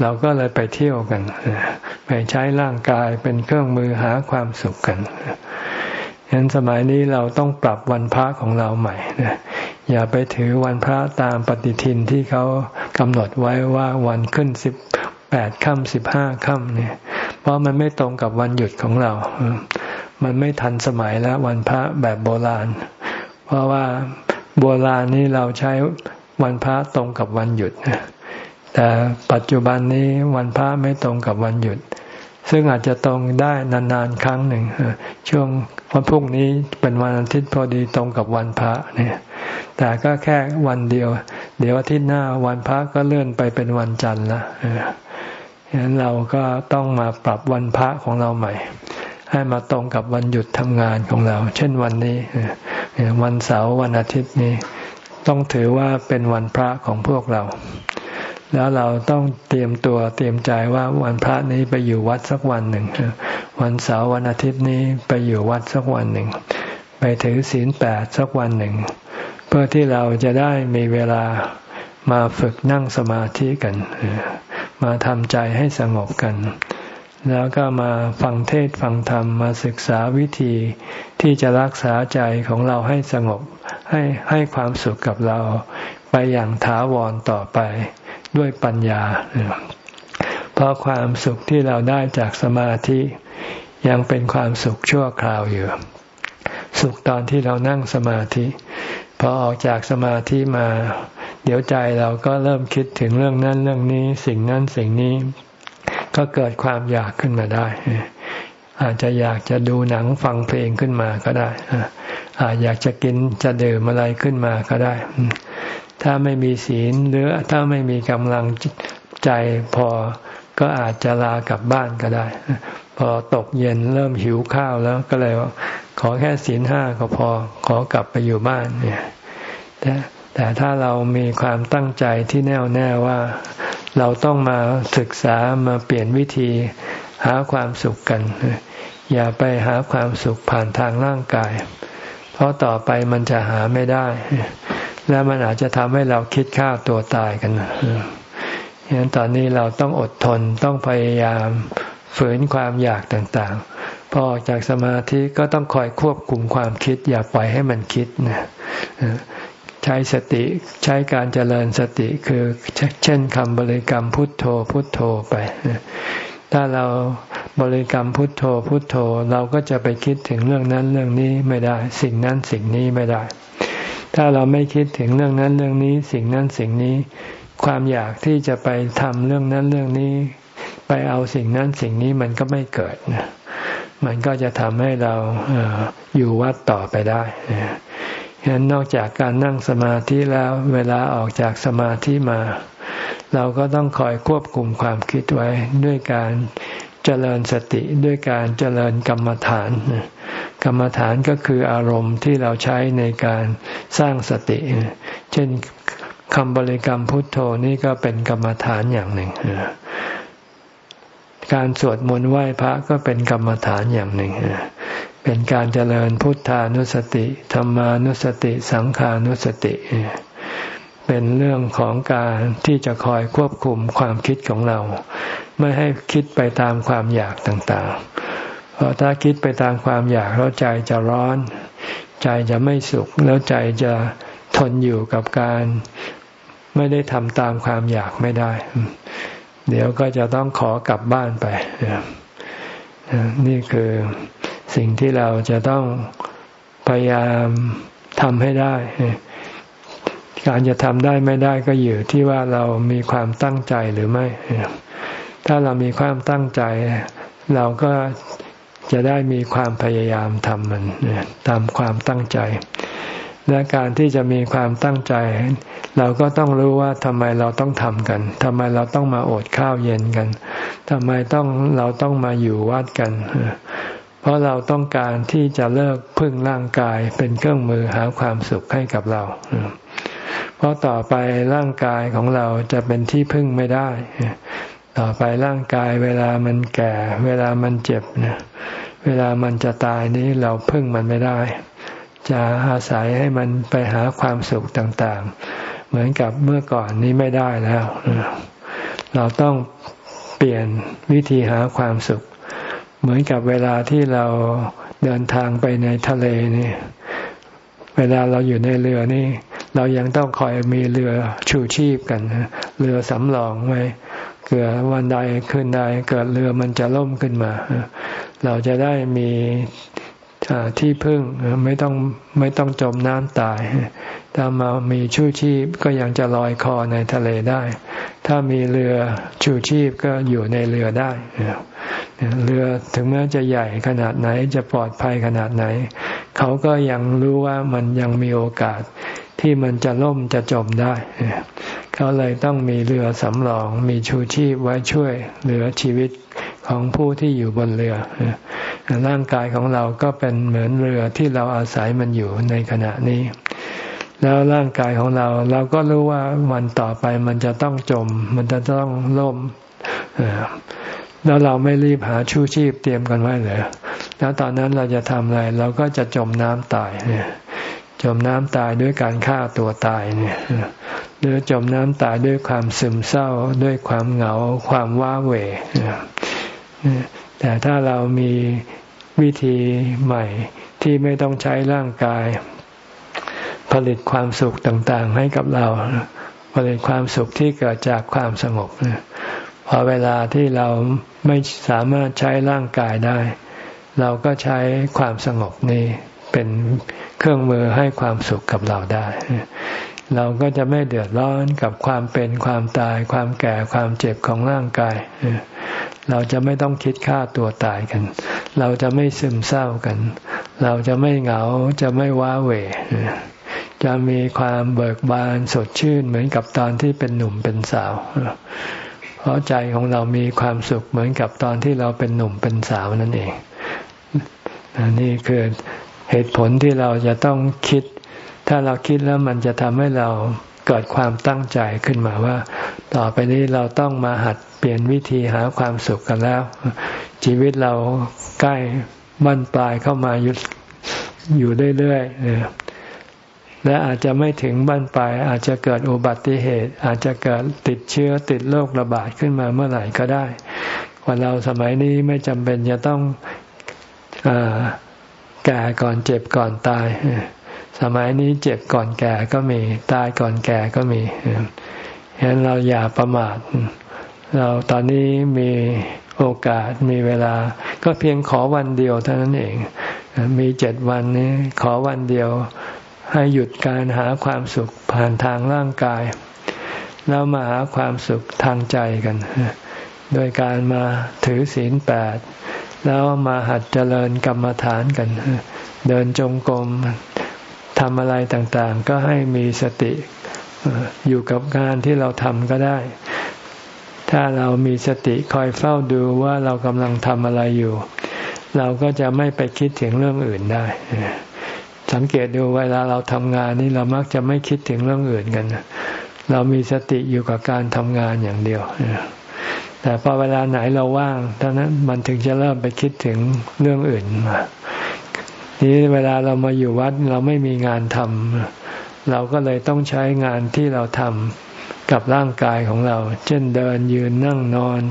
Speaker 1: เราก็เลยไปเที่ยวกันไปใช้ร่างกายเป็นเครื่องมือหาความสุขกันฉะนั้นสมัยนี้เราต้องปรับวันพระของเราใหม่อย่าไปถือวันพระตามปฏิทินที่เขากำหนดไว้ว่าวันขึ้นสิบแปดค่ำสิบห้าค่ำเนี่ย เพราะมันไม่ตรงกับวันหยุดของเรา มันไม่ทันสมัยแล้ววันพระแบบโบราณ เพราะว่าโบราณนี้เราใช้วันพระตรงกับวันหยุด แต่ปัจจุบันนี้วันพระไม่ตรงกับวันหยุด ซึ่งอาจจะตรงได้นานๆครั้งหนึ่ง ช่วงวันพรุ่งนี้เป็นวันอาทิตย์พอดีตรงกับวันพระเนี่ย แต่ก็แค่วันเดียว เดี๋ยวอาทิตย์หน้าวันพระก็เลื่อนไปเป็นวันจันทร์ละฉะนั้นเราก็ต้องมาปรับวันพระของเราใหม่ ให้มาตรงกับวันหยุดทำงานของเรา เช่นวันนี้ วันเสาร์วันอาทิตย์นี้ ต้องถือว่าเป็นวันพระของพวกเรา แล้วเราต้องเตรียมตัวเตรียมใจว่าวันพระนี้ไปอยู่วัดสักวันหนึ่ง วันเสาร์วันอาทิตย์นี้ไปอยู่วัดสักวันหนึ่ง ไปถือศีลแปดสักวันหนึ่ง เพื่อที่เราจะได้มีเวลามาฝึกนั่งสมาธิกัน มาทำใจให้สงบกัน แล้วก็มาฟังเทศฟังธรรมมาศึกษาวิธีที่จะรักษาใจของเราให้สงบ ให้ให้ความสุขกับเราไปอย่างถาวรต่อไปด้วยปัญญา เพราะความสุขที่เราได้จากสมาธิยังเป็นความสุขชั่วคราวอยู่ สุขตอนที่เรานั่งสมาธิพอออกจากสมาธิมา เดี๋ยวใจเราก็เริ่มคิดถึงเรื่องนั้นเรื่องนี้ สิ่งนั้นสิ่งนี้ ก็เกิดความอยากขึ้นมาได้ อาจจะอยากจะดูหนังฟังเพลงขึ้นมาก็ได้อาจอยากจะกินจะดื่มอะไรขึ้นมาก็ได้ ถ้าไม่มีศีลหรือถ้าไม่มีกำลังใจพอก็อาจจะลากลับบ้านก็ได้ พอตกเย็นเริ่มหิวข้าวแล้วก็เลยขอแค่ศีลห้าก็พอขอกลับไปอยู่บ้านเนี่ยแต่แต่ถ้าเรามีความตั้งใจที่แน่วแน่ว่า เราต้องมาศึกษามาเปลี่ยนวิธีหาความสุขกัน อย่าไปหาความสุขผ่านทางร่างกาย เพราะต่อไปมันจะหาไม่ได้ แล้วมันอาจจะทำให้เราคิดฆ่าตัวตายกันฉะนั้นตอนนี้เราต้องอดทนต้องพยายามฝืนความอยากต่างๆ พอออกจากสมาธิก็ต้องคอยควบคุมความคิด อย่าปล่อยให้มันคิดนะ ใช้สติใช้การเจริญสติคือเช่นคำบริกรรมพุทโธพุทโธไป ถ้าเราบริกรรมพุทโธพุทโธเราก็จะไปคิดถึงเรื่องนั้นเรื่องนี้ไม่ได้ สิ่งนั้นสิ่งนี้ไม่ได้ ถ้าเราไม่คิดถึงเรื่องนั้นเรื่องนี้ สิ่งนั้นสิ่งนี้ ความอยากที่จะไปทำเรื่องนั้นเรื่องนี้ ไปเอาสิ่งนั้นสิ่งนี้มันก็ไม่เกิดนะมันก็จะทำให้เราอยู่วัดต่อไปได้ ฉะนั้นนอกจากการนั่งสมาธิแล้วเวลาออกจากสมาธิมา เราก็ต้องคอยควบคุมความคิดไว้ด้วยการเจริญสติด้วยการเจริญกรรมฐาน กรรมฐานก็คืออารมณ์ที่เราใช้ในการสร้างสติ เช่นคำบริกรรมพุทโธนี่ก็เป็นกรรมฐานอย่างหนึ่ง การสวดมนต์ไหว้พระก็เป็นกรรมฐานอย่างหนึ่ง เป็นการเจริญพุทธานุสติธรรมานุสติ สังขานุสติ เป็นเรื่องของการที่จะคอยควบคุมความคิดของเรา ไม่ให้คิดไปตามความอยากต่างๆ เพราะถ้าคิดไปตามความอยากแล้วใจจะร้อน ใจจะไม่สุข แล้วใจจะทนอยู่กับการไม่ได้ทำตามความอยากไม่ได้ เดี๋ยวก็จะต้องขอกลับบ้านไป นี่คือสิ่งที่เราจะต้องพยายามทำให้ได้ การจะทำได้ไม่ได้ก็อยู่ที่ว่าเรามีความตั้งใจหรือไม่ ถ้าเรามีความตั้งใจ เราก็จะได้มีความพยายามทำมันตามความตั้งใจ และการที่จะมีความตั้งใจ เราก็ต้องรู้ว่าทำไมเราต้องทำกันทำไมเราต้องมาอดข้าวเย็นกันทำไมต้องเราต้องมาอยู่วัดกัน เพราะเราต้องการที่จะเลิกพึ่งร่างกายเป็นเครื่องมือหาความสุขให้กับเรา เพราะต่อไปร่างกายของเราจะเป็นที่พึ่งไม่ได้ ต่อไปร่างกายเวลามันแก่ เวลามันเจ็บเวลามันจะตายนี้เราพึ่งมันไม่ได้ จะอาศัยให้มันไปหาความสุขต่างๆ เหมือนกับเมื่อก่อนนี้ไม่ได้แล้ว เราต้องเปลี่ยนวิธีหาความสุข เหมือนกับเวลาที่เราเดินทางไปในทะเลนี่ เวลาเราอยู่ในเรือนี่ เรายังต้องคอยมีเรือชูชีพกันเรือสำรองไว้เกิดวันใดคืนใดเกิดเรือมันจะล่มขึ้นมา เราจะได้มี ที่พึ่งไม่ต้องไม่ต้องจมน้ำตาย ถ้ามามีชูชีพก็ยังจะลอยคอในทะเลได้ ถ้ามีเรือชูชีพก็อยู่ในเรือได้ เรือถึงแม้จะใหญ่ขนาดไหนจะปลอดภัยขนาดไหน เขาก็ยังรู้ว่ามันยังมีโอกาสที่มันจะล่มจะจมได้ เขาเลยต้องมีเรือสำรอง มีชูชีพไว้ช่วยเหลือชีวิต ของผู้ที่อยู่บนเรือ ร่างกายของเราก็เป็นเหมือนเรือที่เราอาศัยมันอยู่ในขณะนี้ แล้วร่างกายของเราเราก็รู้ว่าวันต่อไปมันจะต้องจม มันจะต้องล่มแล้วเราไม่รีบหาชูชีพเตรียมกันไว้เลยแล้วตอนนั้นเราจะทำอะไร เราก็จะจมน้ำตายเนี่ยจมน้ำตายด้วยการฆ่าตัวตายเนี่ยหรือจมน้ำตายด้วยความซึมเศร้า ด้วยความเหงา ความว้าเหว แต่ถ้าเรามีวิธีใหม่ที่ไม่ต้องใช้ร่างกาย ผลิตความสุขต่างๆ ให้กับเรา ผลิตความสุขที่เกิดจากความสงบพอเวลาที่เราไม่สามารถใช้ร่างกายได้ เราก็ใช้ความสงบนี้เป็นเครื่องมือให้ความสุขกับเราได้ เราก็จะไม่เดือดร้อนกับความเป็นความตาย ความแก่ความเจ็บของร่างกาย เราจะไม่ต้องคิดฆ่าตัวตายกัน เราจะไม่ซึมเศร้ากัน เราจะไม่เหงาจะไม่ว้าเหวจะมีความเบิกบานสดชื่นเหมือนกับตอนที่เป็นหนุ่มเป็นสาวเพราะใจของเรามีความสุขเหมือนกับตอนที่เราเป็นหนุ่มเป็นสาวนั่นเองนี่คือเหตุผลที่เราจะต้องคิด ถ้าเราคิดแล้วมันจะทำให้เราเกิดความตั้งใจขึ้นมาว่า ต่อไปนี้เราต้องมาหัดเปลี่ยนวิธีหาความสุขกันแล้ว ชีวิตเราใกล้บั้นปลายเข้ามาอยู่อยู่เรื่อยๆและอาจจะไม่ถึงบั้นปลาย อาจจะเกิดอุบัติเหตุ อาจจะเกิดติดเชื้อติดโรคระบาดขึ้นมาเมื่อไหร่ก็ได้คนเราสมัยนี้ไม่จำเป็นจะต้องอแก่ก่อนเจ็บก่อนตาย สมัยนี้เจ็บก่อนแก่ก็มี ตายก่อนแก่ก็มีฉะนั้นเราอย่าประมาท เราตอนนี้มีโอกาสมีเวลา ก็เพียงขอวันเดียวเท่านั้นเอง มีเจ็ดวันนี้ ขอวันเดียว ให้หยุดการหาความสุขผ่านทางร่างกาย แล้วมาหาความสุขทางใจกัน โดยการมาถือศีลแปด แล้วมาหัดเจริญกรรมฐานกัน เดินจงกรม ทำอะไรต่างๆ ก็ให้มีสติอยู่กับงานที่เราทำก็ได้ ถ้าเรามีสติคอยเฝ้าดูว่าเรากำลังทำอะไรอยู่ เราก็จะไม่ไปคิดถึงเรื่องอื่นได้ สังเกตดูเวลาเราทำงานนี่เรามักจะไม่คิดถึงเรื่องอื่นกัน เรามีสติอยู่กับการทำงานอย่างเดียวแต่พอเวลาไหนเราว่างตอนนั้นมันถึงจะเริ่มไปคิดถึงเรื่องอื่นมา นี้เวลาเรามาอยู่วัดเราไม่มีงานทำเราก็เลยต้องใช้งานที่เราทำกับร่างกายของเรา เช่นเดินยืนนั่งนอน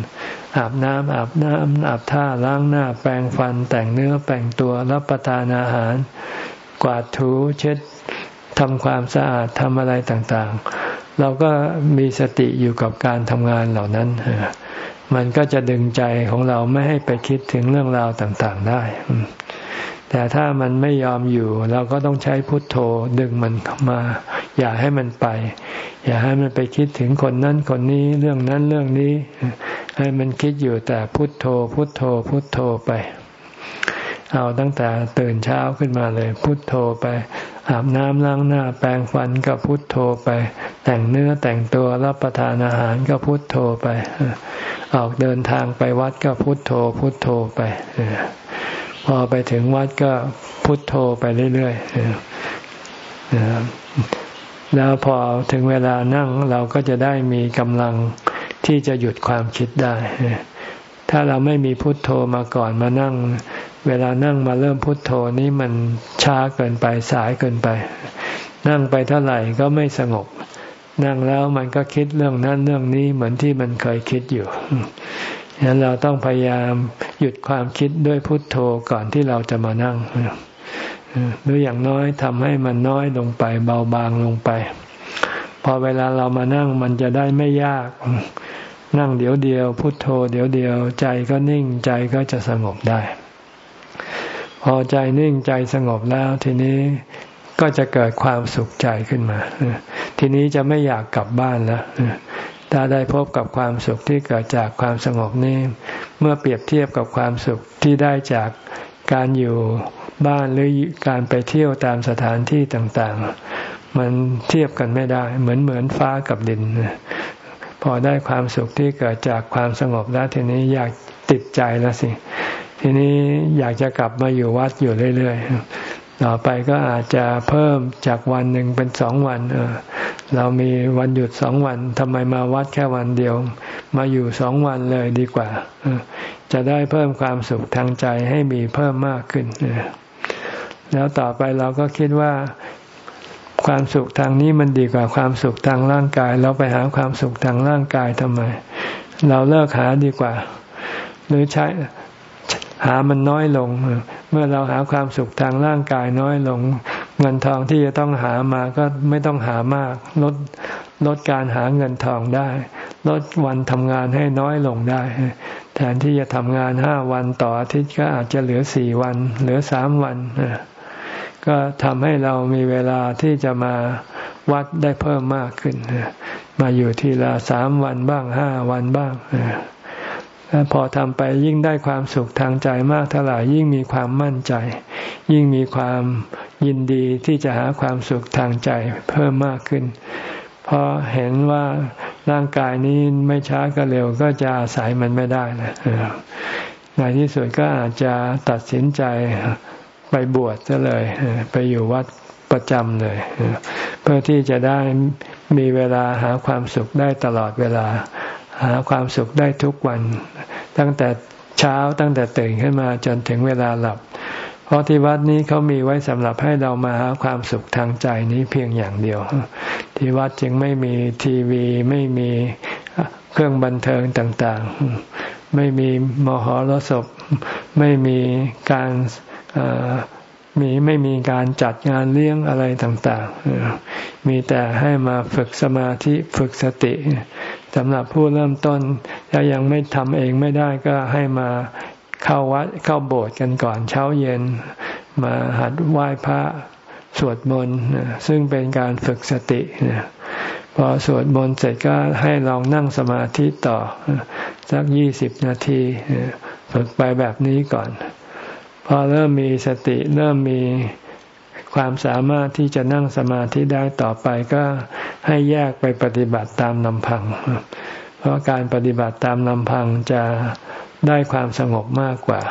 Speaker 1: อาบน้ำอาบน้ำอาบท่าล้างหน้าแปรงฟัน แต่งเนื้อแต่งตัวรับประทานอาหาร กวาดถูเช็ดทำความสะอาดทำอะไรต่างๆ เราก็มีสติอยู่กับการทำงานเหล่านั้น มันก็จะดึงใจของเราไม่ให้ไปคิดถึงเรื่องราวต่างๆได้ แต่ถ้ามันไม่ยอมอยู่ เราก็ต้องใช้พุทโธดึงมันมา อย่าให้มันไป อย่าให้มันไปคิดถึงคนนั้นคนนี้เรื่องนั้นเรื่องนี้ ให้มันคิดอยู่แต่พุทโธ พุทโธ พุทโธไป เอาตั้งแต่ตื่นเช้าขึ้นมาเลย พุทโธไป อาบน้ำล้างหน้า แปรงฟันก็พุทโธไป แต่งเนื้อแต่งตัวรับประทานอาหารก็พุทโธไป ออกเดินทางไปวัดก็พุทโธ พุทโธไป พอไปถึงวัดก็พุทโธไปเรื่อยๆแล้วพอถึงเวลานั่งเราก็จะได้มีกำลังที่จะหยุดความคิดได้ ถ้าเราไม่มีพุทโธมาก่อนมานั่ง เวลานั่งมาเริ่มพุทโธนี้มันช้าเกินไปสายเกินไป นั่งไปเท่าไหร่ก็ไม่สงบ นั่งแล้วมันก็คิดเรื่องนั้นเรื่องนี้เหมือนที่มันเคยคิดอยู่ ฉะนั้นเราต้องพยายามหยุดความคิดด้วยพุทโธก่อนที่เราจะมานั่งหรืออย่างน้อยทำให้มันน้อยลงไป เบาบางลงไป พอเวลาเรามานั่งมันจะได้ไม่ยาก นั่งเดี๋ยวเดียว พุทโธ เดี๋ยวเดียว ใจก็นิ่งใจก็จะสงบได้ พอใจนิ่งใจสงบแล้วทีนี้ก็จะเกิดความสุขใจขึ้นมา ทีนี้จะไม่อยากกลับบ้านแล้ว ถ้าได้พบกับความสุขที่เกิดจากความสงบนี้ เมื่อเปรียบเทียบกับความสุขที่ได้จากการอยู่บ้านหรือการไปเที่ยวตามสถานที่ต่างๆ มันเทียบกันไม่ได้ เหมือนเหมือนฟ้ากับดิน พอได้ความสุขที่เกิดจากความสงบแล้วทีนี้อยากติดใจแล้วสิ ทีนี้อยากจะกลับมาอยู่วัดอยู่เรื่อยๆ ต่อไปก็อาจจะเพิ่มจากวันหนึ่งเป็นสองวัน เออ เรามีวันหยุดสองวันทำไมมาวัดแค่วันเดียว มาอยู่สองวันเลยดีกว่า จะได้เพิ่มความสุขทางใจให้มีเพิ่มมากขึ้น แล้วต่อไปเราก็คิดว่าความสุขทางนี้มันดีกว่าความสุขทางร่างกาย เราไปหาความสุขทางร่างกายทำไม เราเลิกหาดีกว่า หรือใช้ หามันน้อยลง เมื่อเราหาความสุขทางร่างกายน้อยลง เงินทองที่จะต้องหามาก็ไม่ต้องหามาก ลดลดการหาเงินทองได้ ลดวันทำงานให้น้อยลงได้ แทนที่จะทำงานห้าวันต่ออาทิตย์ก็อาจจะเหลือสี่วัน เหลือสามวันก็ทำให้เรามีเวลาที่จะมาวัดได้เพิ่มมากขึ้นมาอยู่ทีละสามวันบ้างห้าวันบ้าง พอทำไปยิ่งได้ความสุขทางใจมากเท่าไหร่ยิ่งมีความมั่นใจ ยิ่งมีความยินดีที่จะหาความสุขทางใจเพิ่มมากขึ้น เพราะเห็นว่าร่างกายนี้ไม่ช้าก็เร็วก็จะอาศัยมันไม่ได้นะในที่สุดก็อาจจะตัดสินใจไปบวชซะเลย ไปอยู่วัดประจำเลย เพื่อที่จะได้มีเวลาหาความสุขได้ตลอดเวลา หาความสุขได้ทุกวัน ตั้งแต่เช้าตั้งแต่ตื่นขึ้นมาจนถึงเวลาหลับ เพราะที่วัดนี้เขามีไว้สำหรับให้เรามาหาความสุขทางใจนี้เพียงอย่างเดียว ที่วัดจึงไม่มีทีวีไม่มีเครื่องบันเทิงต่างๆ ไม่มีมหรสพไม่มีการมีไม่มีการจัดงานเลี้ยงอะไรต่างๆ มีแต่ให้มาฝึกสมาธิฝึกสติ สำหรับผู้เริ่มต้น ถ้ายังไม่ทำเองไม่ได้ก็ให้มาเข้าวัดเข้าโบสถ์กันก่อนเช้าเย็น มาหัดไหว้พระสวดมนต์ซึ่งเป็นการฝึกสติพอสวดมนต์เสร็จก็ให้ลองนั่งสมาธิต่อสักยี่สิบนาทีฝึกไปแบบนี้ก่อน พอเริ่มมีสติเริ่มมี ความสามารถที่จะนั่งสมาธิได้ต่อไปก็ให้แยกไปปฏิบัติตามลำพัง เพราะการปฏิบัติตามลำพังจะได้ความสงบมากกว่า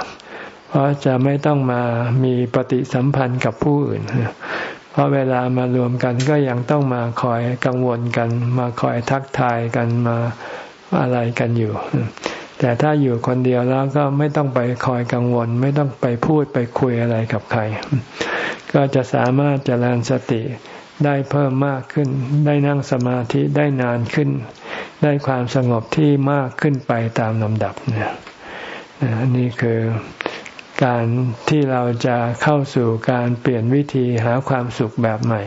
Speaker 1: เพราะจะไม่ต้องมามีปฏิสัมพันธ์กับผู้อื่น เพราะเวลามารวมกันก็ยังต้องมาคอยกังวลกัน มาคอยทักทายกันมาอะไรกันอยู่แต่ถ้าอยู่คนเดียวแล้วก็ไม่ต้องไปคอยกังวล ไม่ต้องไปพูดไปคุยอะไรกับใคร ก็จะสามารถเจริญสติได้เพิ่มมากขึ้น ได้นั่งสมาธิได้นานขึ้น ได้ความสงบที่มากขึ้นไปตามลำดับเนี่ยนี่คือการที่เราจะเข้าสู่การเปลี่ยนวิธีหาความสุขแบบใหม่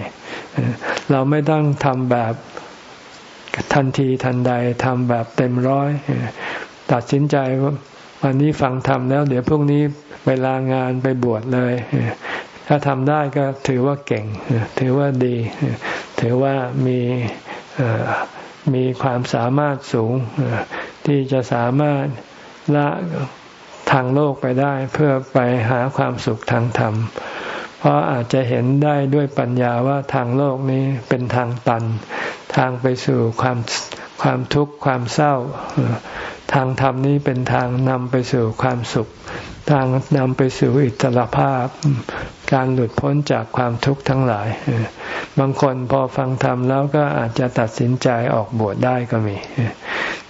Speaker 1: เราไม่ต้องทำแบบทันทีทันใดทำแบบเต็มร้อย ตัดสินใจว่าวันนี้ฟังทำแล้ว เดี๋ยวพรุ่งนี้เวลางานไปบวชเลย ถ้าทำได้ก็ถือว่าเก่ง ถือว่าดี ถือว่ามีมีความสามารถสูง ที่จะสามารถละทางโลกไปได้เพื่อไปหาความสุขทางธรรม เพราะอาจจะเห็นได้ด้วยปัญญาว่าทางโลกนี้เป็นทางตัน ทางไปสู่ความความทุกข์ความเศร้า ทางธรรมนี้เป็นทางนำไปสู่ความสุข ทางนำไปสู่อิสรภาพ การหลุดพ้นจากความทุกข์ทั้งหลาย บางคนพอฟังธรรมแล้วก็อาจจะตัดสินใจออกบวชได้ก็มี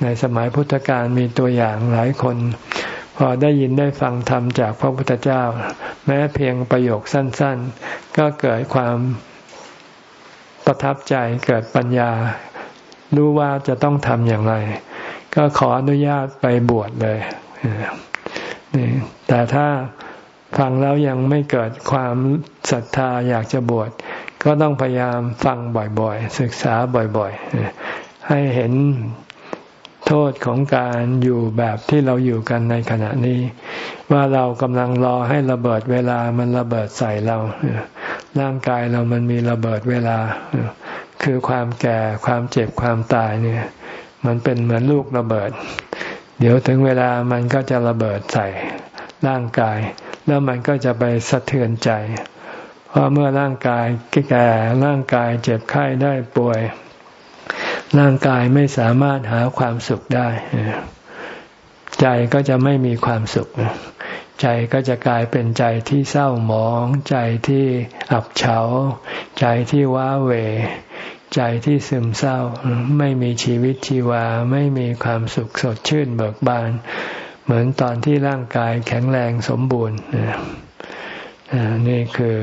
Speaker 1: ในสมัยพุทธกาลมีตัวอย่างหลายคน พอได้ยินได้ฟังธรรมจากพระพุทธเจ้า แม้เพียงประโยคสั้น ๆ ก็เกิดความประทับใจเกิดปัญญา รู้ว่าจะต้องทำอย่างไร ก็ขออนุญาตไปบวชเลยนี่แต่ถ้า ฟังแล้วยังไม่เกิดความศรัทธาอยากจะบวชก็ต้องพยายามฟังบ่อยๆ ศึกษาบ่อยๆ ให้เห็นโทษของการอยู่แบบที่เราอยู่กันในขณะนี้ ว่าเรากำลังรอให้ระเบิดเวลามันระเบิดใส่เราร่างกายเรามันมีระเบิดเวลา คือความแก่ความเจ็บความตายเนี่ย มันเป็นเหมือนลูกระเบิด เดี๋ยวถึงเวลามันก็จะระเบิดใส่ร่างกาย แล้วมันก็จะไปสะเทือนใจ เพราะเมื่อร่างกายแก่ร่างกายเจ็บไข้ได้ป่วย ร่างกายไม่สามารถหาความสุขได้ ใจก็จะไม่มีความสุข ใจก็จะกลายเป็นใจที่เศร้าหมอง ใจที่อับเฉา ใจที่ว้าเหวใจที่ซึมเศร้า ไม่มีชีวิตชีวา ไม่มีความสุขสดชื่นเบิกบาน เหมือนตอนที่ร่างกายแข็งแรงสมบูรณ์นี่คือ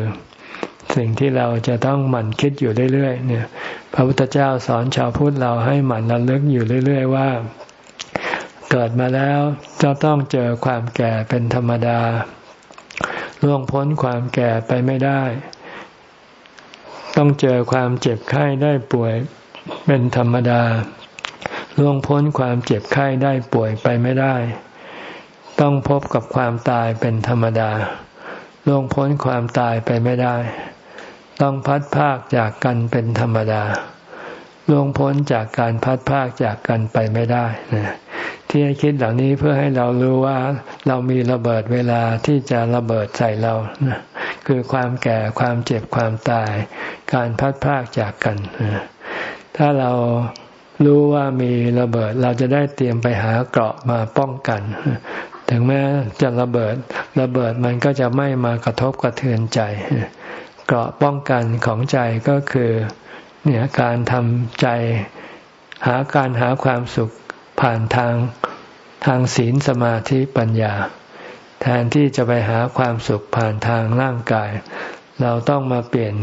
Speaker 1: สิ่งที่เราจะต้องหมั่นคิดอยู่เรื่อยๆเนี่ยพระพุทธเจ้าสอนชาวพุทธเราให้หมั่นระลึกอยู่เรื่อย ๆ ว่า เกิดมาแล้วจะต้องเจอความแก่เป็นธรรมดาล่วงพ้นความแก่ไปไม่ได้ ต้องเจอความเจ็บไข้ได้ป่วยเป็นธรรมดาล่วงพ้นความเจ็บไข้ได้ป่วยไปไม่ได้ ต้องพบกับความตายเป็นธรรมดา ล่วงพ้นความตายไปไม่ได้ ต้องพัดภาคจากกันเป็นธรรมดา ล่วงพ้นจากการพัดภาคจากกันไปไม่ได้นะที่ให้คิดเหล่านี้เพื่อให้เรารู้ว่าเรามีระเบิดเวลาที่จะระเบิดใส่เรานะคือความแก่ความเจ็บความตาย การพัดภาคจากกันถ้าเรารู้ว่ามีระเบิดเราจะได้เตรียมไปหาเกราะมาป้องกัน ถึงแม้จะระเบิดระเบิดมันก็จะไม่มากระทบกระเทือนใจ เกราะป้องกันของใจก็คือเนี่ยการทำใจหาการหาความสุขผ่านทางทางศีลสมาธิปัญญา แทนที่จะไปหาความสุขผ่านทางร่างกาย เราต้องมาเปลี่ยน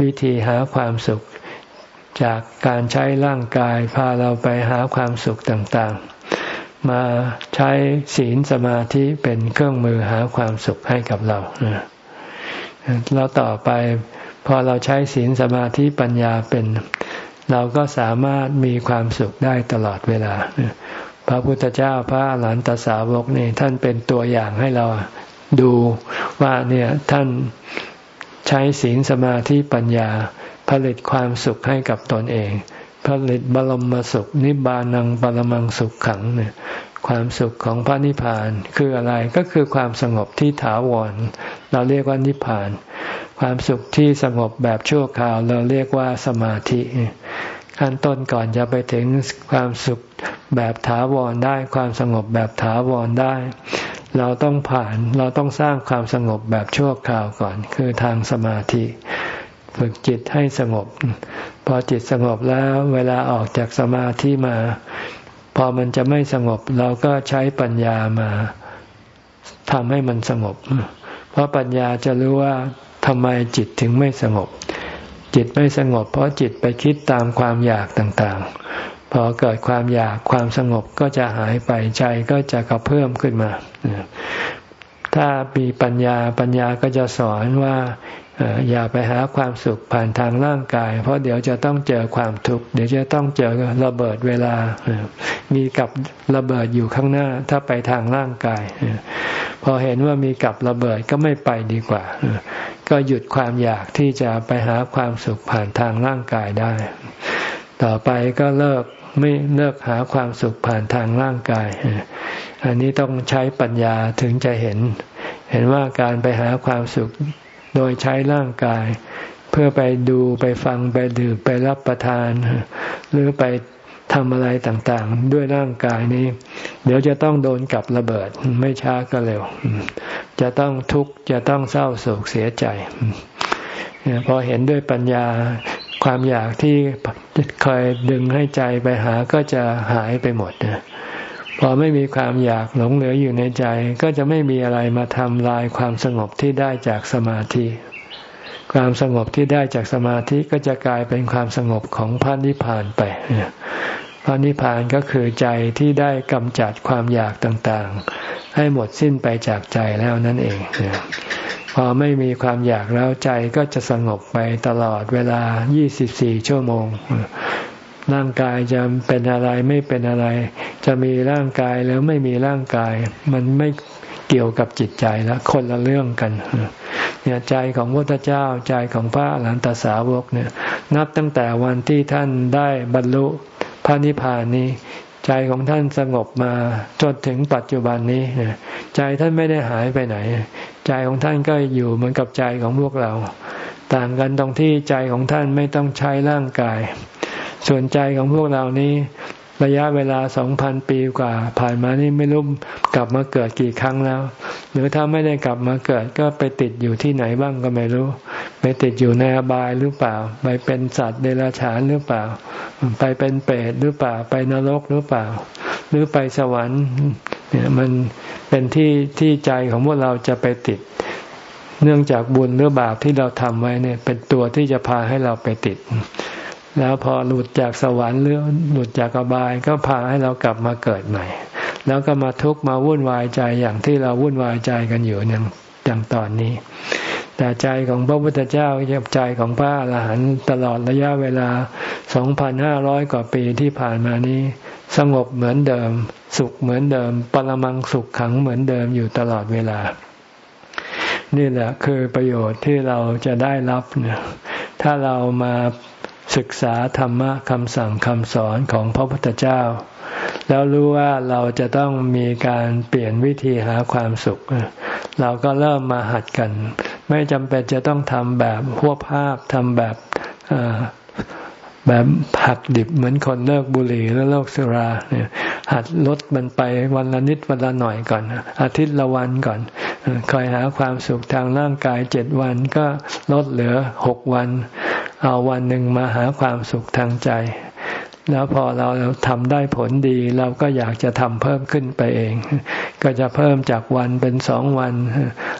Speaker 1: วิธีหาความสุขจากการใช้ร่างกายพาเราไปหาความสุขต่างๆ มาใช้ศีลสมาธิเป็นเครื่องมือหาความสุขให้กับเราแล้วต่อไปพอเราใช้ศีลสมาธิปัญญาเป็น เราก็สามารถมีความสุขได้ตลอดเวลา พระพุทธเจ้าพระหลานตสาวกนี่ท่านเป็นตัวอย่างให้เราดูว่าเนี่ยท่านใช้ศีลสมาธิปัญญาผลิตความสุขให้กับตนเอง ผลิตบรมสุข นิบานังบรมังสุขขังเนี่ยความสุขของพระนิพพานคืออะไรก็คือความสงบที่ถาวร เราเรียกว่านิพพาน ความสุขที่สงบแบบชั่วคราว เราเรียกว่าสมาธิ ขั้นต้นก่อนจะไปถึงความสุขแบบถาวรได้ ความสงบแบบถาวรได้ เราต้องผ่านเราต้องสร้างความสงบแบบชั่วคราวก่อน คือทางสมาธิ ฝึกจิตให้สงบ พอจิตสงบแล้วเวลาออกจากสมาธิมา พอมันจะไม่สงบเราก็ใช้ปัญญามาทำให้มันสงบ เพราะปัญญาจะรู้ว่าทำไมจิตถึงไม่สงบ จิตไม่สงบ เพราะจิตไปคิดตามความอยากต่างๆ พอเกิดความอยากความสงบก็จะหายไปใจก็จะกระเพิ่มขึ้นมาถ้ามีปัญญาปัญญาก็จะสอนว่า อย่าไปหาความสุขผ่านทางร่างกาย เพราะเดี๋ยวจะต้องเจอความทุกข์เดี๋ยวจะต้องเจอระเบิดเวลา มีกับระเบิดอยู่ข้างหน้า ถ้าไปทางร่างกาย พอเห็นว่ามีกับระเบิดก็ไม่ไปดีกว่า ก็หยุดความอยากที่จะไปหาความสุขผ่านทางร่างกายได้ ต่อไปก็เลิกไม่เลิกหาความสุขผ่านทางร่างกาย อันนี้ต้องใช้ปัญญาถึงจะเห็น เห็นว่าการไปหาความสุข โดยใช้ร่างกาย เพื่อไปดูไปฟังไปดื่มไปรับประทาน หรือไปทำอะไรต่างๆ ด้วยร่างกายนี้ เดี๋ยวจะต้องโดนกับระเบิดไม่ช้าก็เร็ว จะต้องทุกข์จะต้องเศร้าโศกเสียใจพอเห็นด้วยปัญญาความอยากที่คอยดึงให้ใจไปหาก็จะหายไปหมด พอไม่มีความอยากหลงเหลืออยู่ในใจ ก็จะไม่มีอะไรมาทำลายความสงบที่ได้จากสมาธิ ความสงบที่ได้จากสมาธิก็จะกลายเป็นความสงบของพระนิพพานไปพระนิพพานก็คือใจที่ได้กำจัดความอยากต่างๆ ให้หมดสิ้นไปจากใจแล้วนั่นเองพอไม่มีความอยากแล้วใจก็จะสงบไปตลอดเวลา 24 ชั่วโมง ร่างกายจะเป็นอะไรไม่เป็นอะไร จะมีร่างกายแล้วไม่มีร่างกาย มันไม่เกี่ยวกับจิตใจแล้วคนละเรื่องกันเนี่ยใจของพระพุทธเจ้าใจของพระหลานตสาวกเนี่ย นับตั้งแต่วันที่ท่านได้บรรลุพระนิพพานนี้ใจของท่านสงบมาจนถึงปัจจุบันนี้ใจท่านไม่ได้หายไปไหน ใจของท่านก็อยู่เหมือนกับใจของพวกเรา ต่างกันตรงที่ใจของท่านไม่ต้องใช้ร่างกาย ส่วนใจของพวกเรานี้ ระยะเวลาสองพันปีกว่า ผ่านมานี่ไม่รู้กลับมาเกิดกี่ครั้งแล้ว หรือถ้าไม่ได้กลับมาเกิดก็ไปติดอยู่ที่ไหนบ้างก็ไม่รู้ ไปติดอยู่ในอบายหรือเปล่า ไปเป็นสัตว์เดรัจฉานหรือเปล่า ไปเป็นเปรตหรือเปล่า ไปนรกหรือเปล่า หรือไปสวรรค์เนี่ยมันเป็นที่ที่ใจของพวกเราจะไปติด เนื่องจากบุญหรือบาปที่เราทำไว้เนี่ย เป็นตัวที่จะพาให้เราไปติด แล้วพอหลุดจากสวรรค์หรือหลุดจากอบายก็พาให้เรากลับมาเกิดใหม่ แล้วก็มาทุกข์มาวุ่นวายใจอย่างที่เราวุ่นวายใจกันอยู่อย่างอย่างตอนนี้ แต่ใจของพระพุทธเจ้าใจของพระอรหันต์ตลอดระยะเวลา 2,500 กว่าปีที่ผ่านมานี้ สงบเหมือนเดิม สุขเหมือนเดิม ปรมังสุขขังเหมือนเดิมอยู่ตลอดเวลา นี่แหละคือประโยชน์ที่เราจะได้รับเนี่ยถ้าเรามา ศึกษาธรรมะคำสั่งคำสอนของพระพุทธเจ้า แล้วรู้ว่าเราจะต้องมีการเปลี่ยนวิธีหาความสุข เราก็เริ่มมาหัดกัน ไม่จำเป็นจะต้องทำแบบพวภาพทำแบบแบบหักดิบเหมือนคนเลิกบุหรี่แล้วเลิกสุราเนี่ยหัดลดมันไปวันละนิดวันละหน่อยก่อน อาทิตย์ละวันก่อนคอยหาความสุขทางร่างกายเจ็ดวันก็ลดเหลือหกวัน เอาวันหนึ่งมาหาความสุขทางใจ แล้วพอเราทำได้ผลดี เราก็อยากจะทำเพิ่มขึ้นไปเอง ก็จะเพิ่มจากวันเป็นสองวัน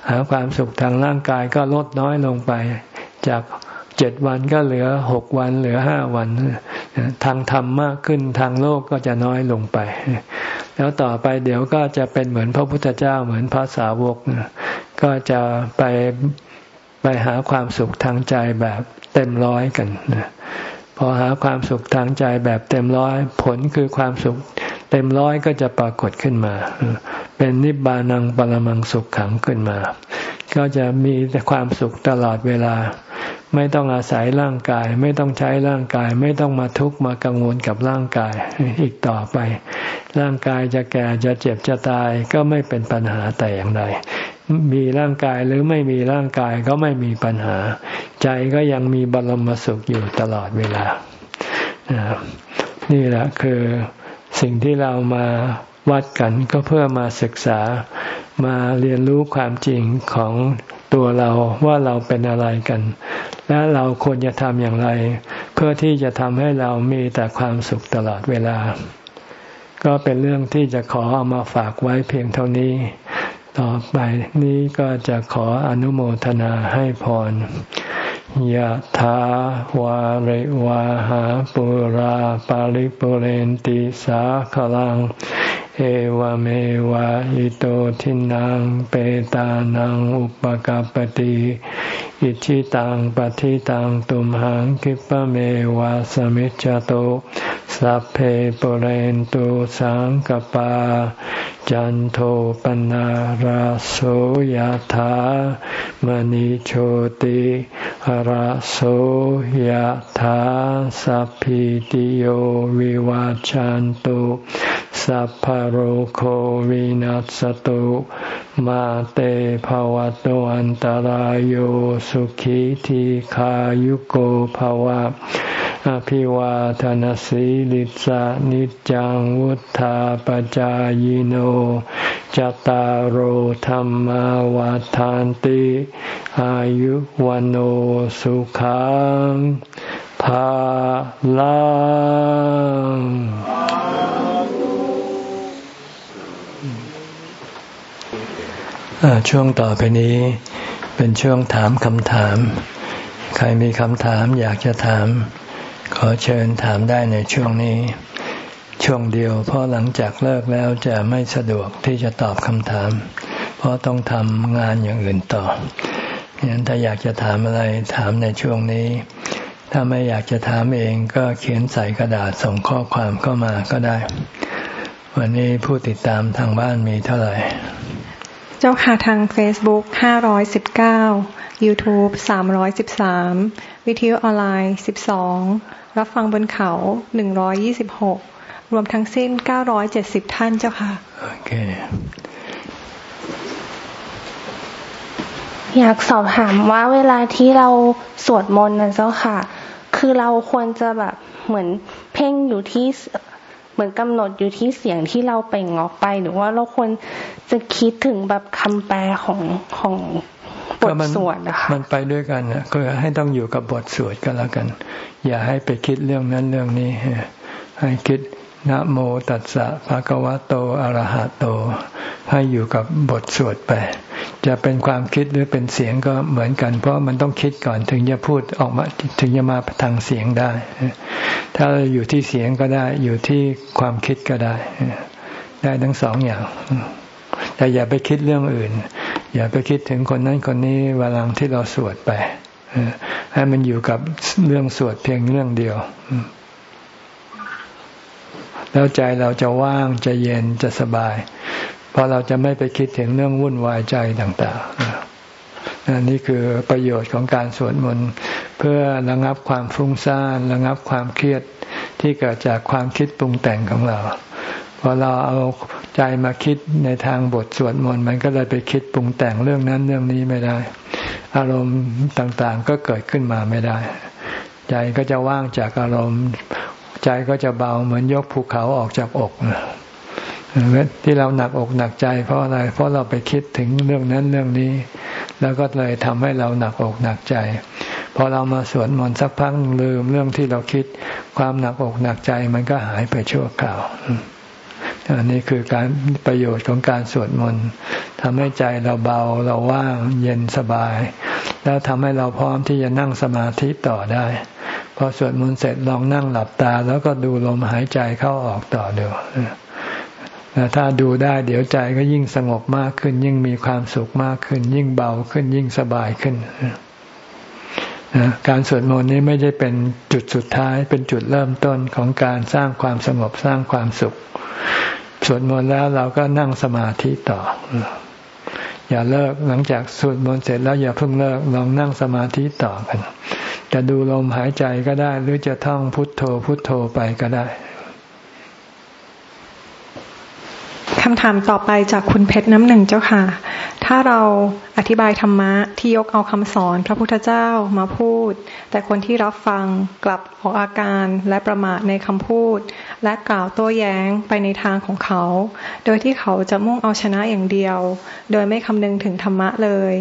Speaker 1: หาความสุขทางร่างกายก็ลดน้อยลงไป จากเจ็ดวันก็เหลือหกวันเหลือห้าวัน ทางธรรมมากขึ้นทางโลกก็จะน้อยลงไป แล้วต่อไปเดี๋ยวก็จะเป็นเหมือนพระพุทธเจ้าเหมือนพระสาวก ก็จะไป ไปหาความสุขทางใจแบบเต็มร้อยกันนะพอหาความสุขทางใจแบบเต็มร้อย ผลคือความสุข เต็มร้อยก็จะปรากฏขึ้นมา เป็นนิบานังปรมังสุขขังขึ้นมา ก็จะมีแต่ความสุขตลอดเวลา ไม่ต้องอาศัยร่างกาย ไม่ต้องใช้ร่างกาย ไม่ต้องมาทุกข์มากังวลกับร่างกายอีกต่อไป ร่างกายจะแก่จะเจ็บจะตายก็ไม่เป็นปัญหาแต่อย่างใด มีร่างกายหรือไม่มีร่างกายก็ไม่มีปัญหา ใจก็ยังมีบรมสุขอยู่ตลอดเวลา นี่แหละคือสิ่งที่เรามาวัดกันก็เพื่อมาศึกษามาเรียนรู้ความจริงของตัวเราว่าเราเป็นอะไรกัน และเราควรจะทำอย่างไร เพื่อที่จะทำให้เรามีแต่ความสุขตลอดเวลา ก็เป็นเรื่องที่จะขอเอามาฝากไว้เพียงเท่านี้ ต่อไปนี้ก็จะขออนุโมทนาให้พรยะถาวาริวาหาปุราปาริปุเรนติสาขลัง เอวเมวะอิโตทินังเปตานังอุปกาปติ อิชิตังปฏิตังตุมหังคิปะเมวะสมิจจโตสัพเพปเรนตุสังกปา จันโทปนะราโสยธามณิโชติราโสยธาสัพพิติโยวิวาจันตุสัพพโรโควินัสตุ มาเตภวะตวันตารโยสุขีทีขายุโกภวะอภิวาทานสีลิสานิจังวุธาปจายโนจตารโหธรรมวาทานติอายุวันโอสุขังภาลัง ช่วงต่อไปนี้เป็นช่วงถามคำถาม ใครมีคำถามอยากจะถาม ขอเชิญถามได้ในช่วงนี้ ช่วงเดียวเพราะหลังจากเลิกแล้วจะไม่สะดวกที่จะตอบคำถาม เพราะต้องทำงานอย่างอื่นต่องั้นถ้าอยากจะถามอะไรถามในช่วงนี้ ถ้าไม่อยากจะถามเองก็เขียนใส่กระดาษส่งข้อความเข้ามาก็ได้ วันนี้ผู้ติดตามทางบ้านมีเท่าไหร่
Speaker 2: เจ้าค่ะทาง Facebook 519 YouTube 313 วิทยุออนไลน์ 12 รับฟังบนเขาหนึ่งร้อยยี่สิบหกรวมทั้งสิ้นเก้าร้อยเจ็ดสิบท่านเจ้าค่ะ
Speaker 1: โอเค
Speaker 3: อยากสอบถามว่าเวลาที่เราสวดมนต์นะเจ้าค่ะ คือเราควรจะแบบเหมือนเพ่งอยู่ที่ เหมือนกำหนดอยู่ที่เสียงที่เราเป่งออกไป หรือว่าเราควรจะคิดถึงแบบคำแปลของของบทสวดนะคะ
Speaker 1: มันไปด้วยกันนะก็ให้ต้องอยู่กับบทสวดก็แล้วกัน อย่าให้ไปคิดเรื่องนั้นเรื่องนี้ให้คิด นะโมตัสสะภะคะวะโตอะระหะโต ให้อยู่กับบทสวดไป จะเป็นความคิดหรือเป็นเสียงก็เหมือนกัน เพราะมันต้องคิดก่อนถึงจะพูดออกมาถึงจะมาทางเสียงได้ ถ้าอยู่ที่เสียงก็ได้ อยู่ที่ความคิดก็ได้ ได้ทั้งสองอย่าง แต่อย่าไปคิดเรื่องอื่น อย่าไปคิดถึงคนนั้นคนนี้เวลาที่เราสวดไปให้มันอยู่กับเรื่องสวดเพียงเรื่องเดียว แล้วใจเราจะว่างจะเย็นจะสบาย เพราะเราจะไม่ไปคิดถึงเรื่องวุ่นวายใจต่างๆนี่คือประโยชน์ของการสวดมนต์เพื่อระงับความฟุ้งซ่านระงับความเครียดที่เกิดจากความคิดปรุงแต่งของเราพอเราเอาใจมาคิดในทางบทสวดมนต์มันก็เลยไปคิดปรุงแต่งเรื่องนั้นเรื่องนี้ไม่ได้ อารมณ์ต่างๆก็เกิดขึ้นมาไม่ได้ ใจก็จะว่างจากอารมณ์ ใจก็จะเบาเหมือนยกภูเขาออกจากอกที่เราหนักอกหนักใจ เพราะอะไร เพราะเราไปคิดถึงเรื่องนั้นเรื่องนี้ แล้วก็เลยทำให้เราหนักอกหนักใจพอเรามาสวดมนต์สักพักลืมเรื่องที่เราคิดความหนักอกหนักใจมันก็หายไปชั่วคราวอันนี้คือการประโยชน์ของการสวดมนต์ทำให้ใจเราเบาเราว่างเย็นสบาย แล้วทำให้เราพร้อมที่จะนั่งสมาธิต่อได้ พอสวดมนต์เสร็จลองนั่งหลับตา แล้วก็ดูลมหายใจเข้าออกต่อเดียวถ้าดูได้เดี๋ยวใจก็ยิ่งสงบมากขึ้น ยิ่งมีความสุขมากขึ้น ยิ่งเบาขึ้นยิ่งสบายขึ้นการสวดมนต์นี้ไม่ได้เป็นจุดสุดท้าย เป็นจุดเริ่มต้นของการสร้างความสงบสร้างความสุข สวดมนต์แล้วเราก็นั่งสมาธิต่อ อย่าเลิกหลังจากสวดมนต์เสร็จแล้วอย่าเพิ่งเลิกลองนั่งสมาธิต่อกัน จะดูลมหายใจก็ได้ หรือจะท่องพุทโธพุทโธไปก็ได้
Speaker 2: คำถามต่อไปจากคุณเพชรน้ำหนึ่งเจ้าค่ะ ถ้าเราอธิบายธรรมะที่ยกเอาคำสอนพระพุทธเจ้ามาพูด แต่คนที่รับฟังกลับออกอาการและประมาทในคำพูด และกล่าวโต้แย้งไปในทางของเขา โดยที่เขาจะมุ่งเอาชนะอย่างเดียว โดยไม่คำนึงถึงธรรมะเลย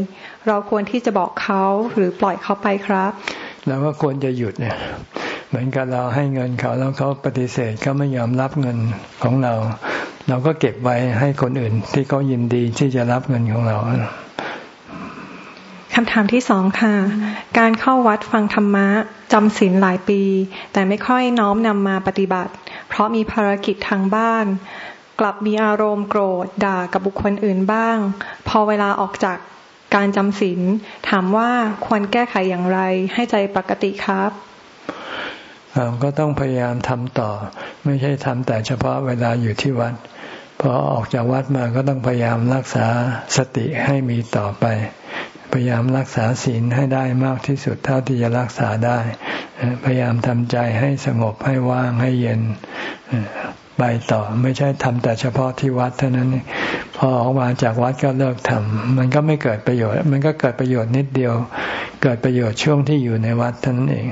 Speaker 2: เราควรที่จะบอกเขาหรือปล่อยเขาไปครับ
Speaker 1: เราก็ควรจะหยุดเนี่ยเหมือนกับเราให้เงินเขาแล้วเขาปฏิเสธเขาไม่ยอมรับเงินของเรา เราก็เก็บไว้ให้คนอื่น ที่เขายินดีที่จะรับเงินของเรา
Speaker 2: คำถามที่สองค่ะ การเข้าวัดฟังธรรมะจำศีลหลายปี แต่ไม่ค่อยน้อมนำมาปฏิบัติ เพราะมีภารกิจทางบ้าน กลับมีอารมณ์โกรธด่ากับบุคคลอื่นบ้าง พอเวลาออกจาก การจำศีลถามว่าควรแก้ไขอย่างไรให้ใจปกติครับ
Speaker 1: ก็ต้องพยายามทำต่อ ไม่ใช่ทำแต่เฉพาะเวลาอยู่ที่วัดพอออกจากวัดมาก็ต้องพยายามรักษาสติให้มีต่อไป พยายามรักษาศีลให้ได้มากที่สุดเท่าที่จะรักษาได้ พยายามทำใจให้สงบให้ว่างให้เย็น ไปต่อ ไม่ใช่ทำแต่เฉพาะที่วัดเท่านั้นพอออกมาจากวัดก็เลิกทำมันก็ไม่เกิดประโยชน์ มันก็เกิดประโยชน์นิดเดียว เกิดประโยชน์ช่วงที่อยู่ในวัดเท่านั้นเอง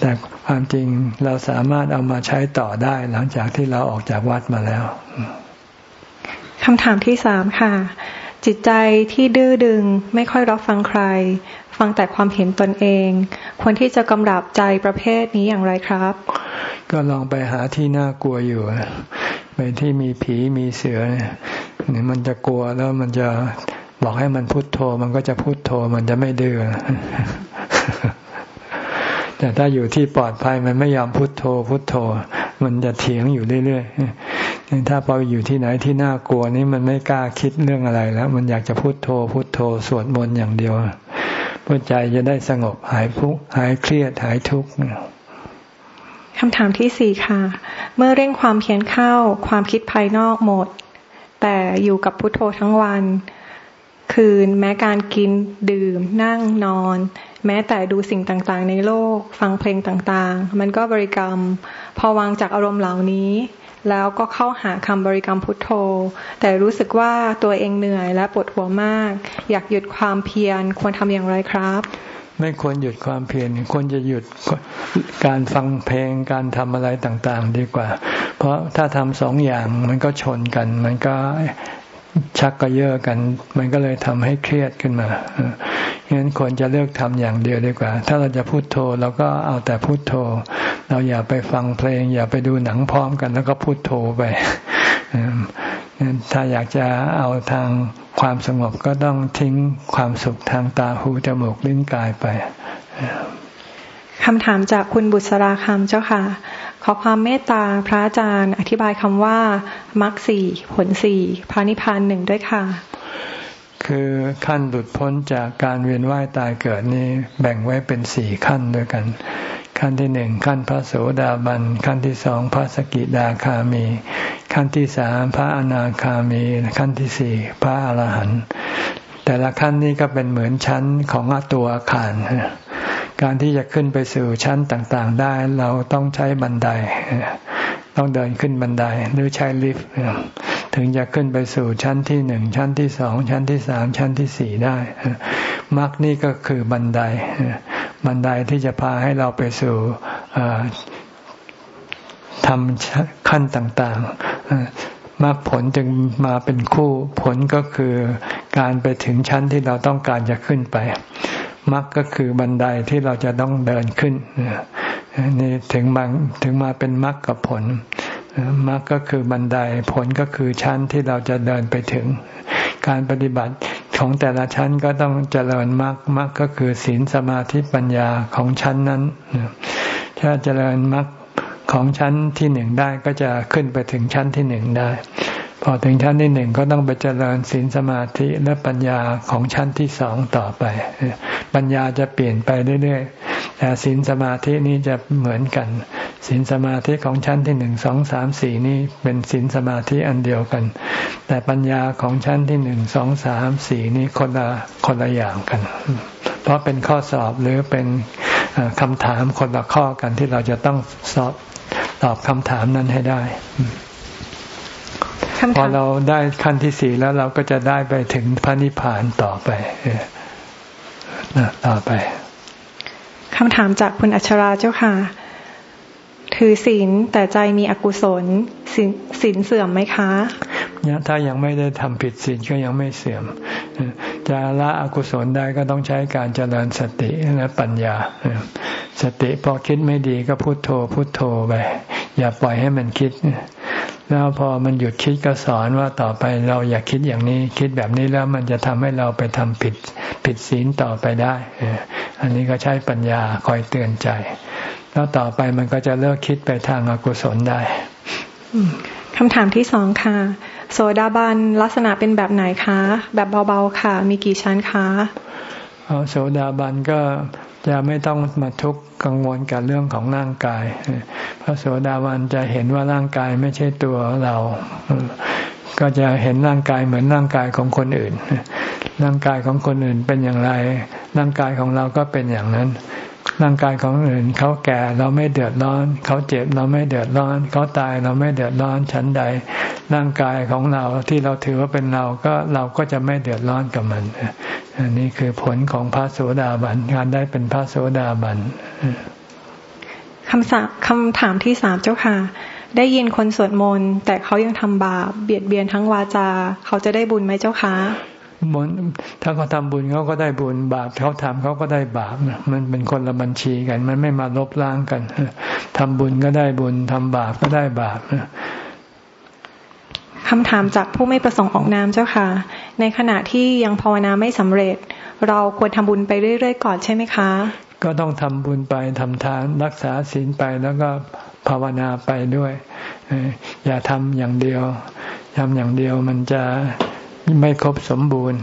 Speaker 1: แต่ความจริงเราสามารถเอามาใช้ต่อได้หลังจากที่เราออกจากวัดมาแล้ว
Speaker 2: คำถามที่สามค่ะ จิตใจที่ดื้อดึงไม่ค่อยรับฟังใคร ฟังแต่ความเห็นตนเอง ควรที่จะกำราบใจประเภทนี้อย่างไรครับ
Speaker 1: ก็ลองไปหาที่น่ากลัวอยู่ ไปที่มีผีมีเสือเนี่ยมันจะกลัวแล้วมันจะบอกให้มันพุโทโธ มันก็จะพุโทโธมันจะไม่ดื้อ แต่ถ้าอยู่ที่ปลอดภัยมันไม่ยอมพุโทโธ พุโทโธ มันจะเถียงอยู่เรื่อยๆถ้าพออยู่ที่ไหนที่น่ากลัวนี่มันไม่กล้าคิดเรื่องอะไรแล้ว มันอยากจะพุโทโธ พุโทโธสวดมนต์อย่างเดียวเพื่อใจจะได้สงบหายพุหายเครียดหายทุกข์
Speaker 2: คำถามที่สี่ค่ะ เมื่อเร่งความเพียรเข้าความคิดภายนอกหมด แต่อยู่กับพุทโธทั้งวัน คืน แม้การกินดื่ม นั่งนอน แม้แต่ดูสิ่งต่างๆ ในโลก ฟังเพลงต่างๆ มันก็บริกรรม พอวางจากอารมณ์เหล่านี้ แล้วก็เข้าหาคำบริกรรมพุทโธ แต่รู้สึกว่าตัวเองเหนื่อยและปวดหัวมาก อยากหยุดความเพียรควรทำอย่างไรครับ
Speaker 1: ไม่ควรหยุดความเพียรควรจะหยุดการฟังเพลงการทำอะไรต่างๆ ดีกว่า เพราะถ้าทำสองอย่างมันก็ชนกัน มันก็ ชักกระเยาะกัน มันก็เลยทำให้เครียดขึ้นมางั้นควรจะเลือกทำอย่างเดียวดีกว่า ถ้าเราจะพูดโทเราก็เอาแต่พูดโทเราอย่าไปฟังเพลง อย่าไปดูหนังพร้อมกัน แล้วก็พูดโทไปถ้าอยากจะเอาทางความสงบก็ต้องทิ้งความสุขทางตาหูจมูกลิ้นกายไป
Speaker 2: คำถามจากคุณบุษราคำเจ้าค่ะ ขอความเมตตาพระอาจารย์อธิบายคำว่ามรรคสี่ผลสี่พระนิพพานหนึ่งด้วยค่ะ
Speaker 1: คือขั้นหลุดพ้นจากการเวียนว่ายตายเกิดนี้แบ่งไว้เป็นสี่ขั้นด้วยกัน ขั้นที่หนึ่งขั้นพระโสดาบัน ขั้นที่สองพระสกิดาคามี ขั้นที่สามพระอนาคามี ขั้นที่สี่พระอรหันต์แต่ละขั้นนี้ก็เป็นเหมือนชั้นของตัวอาคาร การที่จะขึ้นไปสู่ชั้นต่างๆ ได้เราต้องใช้บันได ต้องเดินขึ้นบันไดหรือใช้ลิฟต์ถึงจะขึ้นไปสู่ชั้นที่หนึ่งชั้นที่สองชั้นที่สามชั้นที่สี่ได้มรรคนี่ก็คือบันได บันไดที่จะพาให้เราไปสู่ทำขั้นต่างๆมรรคผลจึงมาเป็นคู่ผลก็คือการไปถึงชั้นที่เราต้องการจะขึ้นไป มรรคก็คือบันไดที่เราจะต้องเดินขึ้นนี่ถึงบาถึงมาเป็นมรรคกับผลมรรคก็คือบันไดผลก็คือชั้นที่เราจะเดินไปถึง การปฏิบัติของแต่ละชั้นก็ต้องเจริญมรรคมรรคก็คือศีลสมาธิปัญญาของชั้นนั้นถ้าเจริญมรรคของชั้นที่หนึ่งได้ก็จะขึ้นไปถึงชั้นที่หนึ่งได้ พอถึงชั้นที่หนึ่งก็ต้องไปเจริญศีลสมาธิและปัญญาของชั้นที่สองต่อไป ปัญญาจะเปลี่ยนไปเรื่อยๆแต่ศีลสมาธินี้จะเหมือนกันศีลสมาธิของชั้นที่หนึ่งสองสามสี่นี้เป็นศีลสมาธิอันเดียวกัน แต่ปัญญาของชั้นที่หนึ่งสองสามสี่นี้คนละคนละอย่างกัน เพราะเป็นข้อสอบหรือเป็นคำถามคนละข้อกันที่เราจะต้องสอบตอบคำถามนั้นให้ได้ พอเราได้ขั้นที่สี่แล้วเราก็จะได้ไปถึงพระนิพพานต่อไปนะต่อไป
Speaker 2: คำถามจากคุณอัชราเจ้าค่ะ ถือศีลแต่ใจมีอกุศลศีลเสื่อมไหมคะ
Speaker 1: ถ้ายังไม่ได้ทำผิดศีลก็ยังไม่เสื่อม จะละอกุศลได้ก็ต้องใช้การเจริญสติและปัญญา สติพอคิดไม่ดีก็พุโทโธพุโทโธไป อย่าปล่อยให้มันคิด แล้วพอมันหยุดคิดก็สอนว่าต่อไปเราอย่าคิดอย่างนี้ คิดแบบนี้แล้วมันจะทำให้เราไปทำผิดผิดศีลต่อไปได้ อันนี้ก็ใช้ปัญญาคอยเตือนใจ แล้วต่อไปมันก็จะเลิกคิดไปทางอกุศลได้
Speaker 2: คำถามที่สองค่ะ โสดาบันลักษณะเป็นแบบไหนคะ แบบเบาๆค่ะ มีกี่ชั้นคะ
Speaker 1: โสดาบันก็จะไม่ต้องมาทุกข์กังวลกับเรื่องของร่างกาย พระโสดาบันจะเห็นว่าร่างกายไม่ใช่ตัวเรา ก็จะเห็นร่างกายเหมือนร่างกายของคนอื่น ร่างกายของคนอื่นเป็นอย่างไร ร่างกายของเราก็เป็นอย่างนั้น ร่างกายของอื่นเขาแก่เราไม่เดือดร้อน เขาเจ็บเราไม่เดือดร้อน เขาตายเราไม่เดือดร้อนชั้นใด ร่างกายของเราที่เราถือว่าเป็นเราก็เราก็จะไม่เดือดร้อนกับมันอันนี้คือผลของพระโสดาบันการได้เป็นพระโสดาบัน
Speaker 2: คำสคำถามที่สามเจ้าค่ะ ได้ยินคนสวดมนต์แต่เขายังทำบาปเบียดเบียนทั้งวาจา เขาจะได้บุญไหมเจ้าคะ
Speaker 1: บุญถ้าเขาทำบุญเขาก็ได้บุญบาปเขาทำเขาก็ได้บาปมันเป็นคนละบัญชีกัน มันไม่มาลบล้างกันทำบุญก็ได้บุญทำบาปก็ได้บาป
Speaker 2: คำถามจากผู้ไม่ประสงค์ออกนามเจ้าค่ะ ในขณะที่ยังภาวนาไม่สำเร็จ เราควรทำบุญไปเรื่อยๆก่อนใช่ไหมคะ
Speaker 1: ก็ต้องทำบุญไปทำทานรักษาศีลไปแล้วก็ภาวนาไปด้วย อย่าทำอย่างเดียวทำอย่างเดียวมันจะ ไม่ครบสมบูรณ์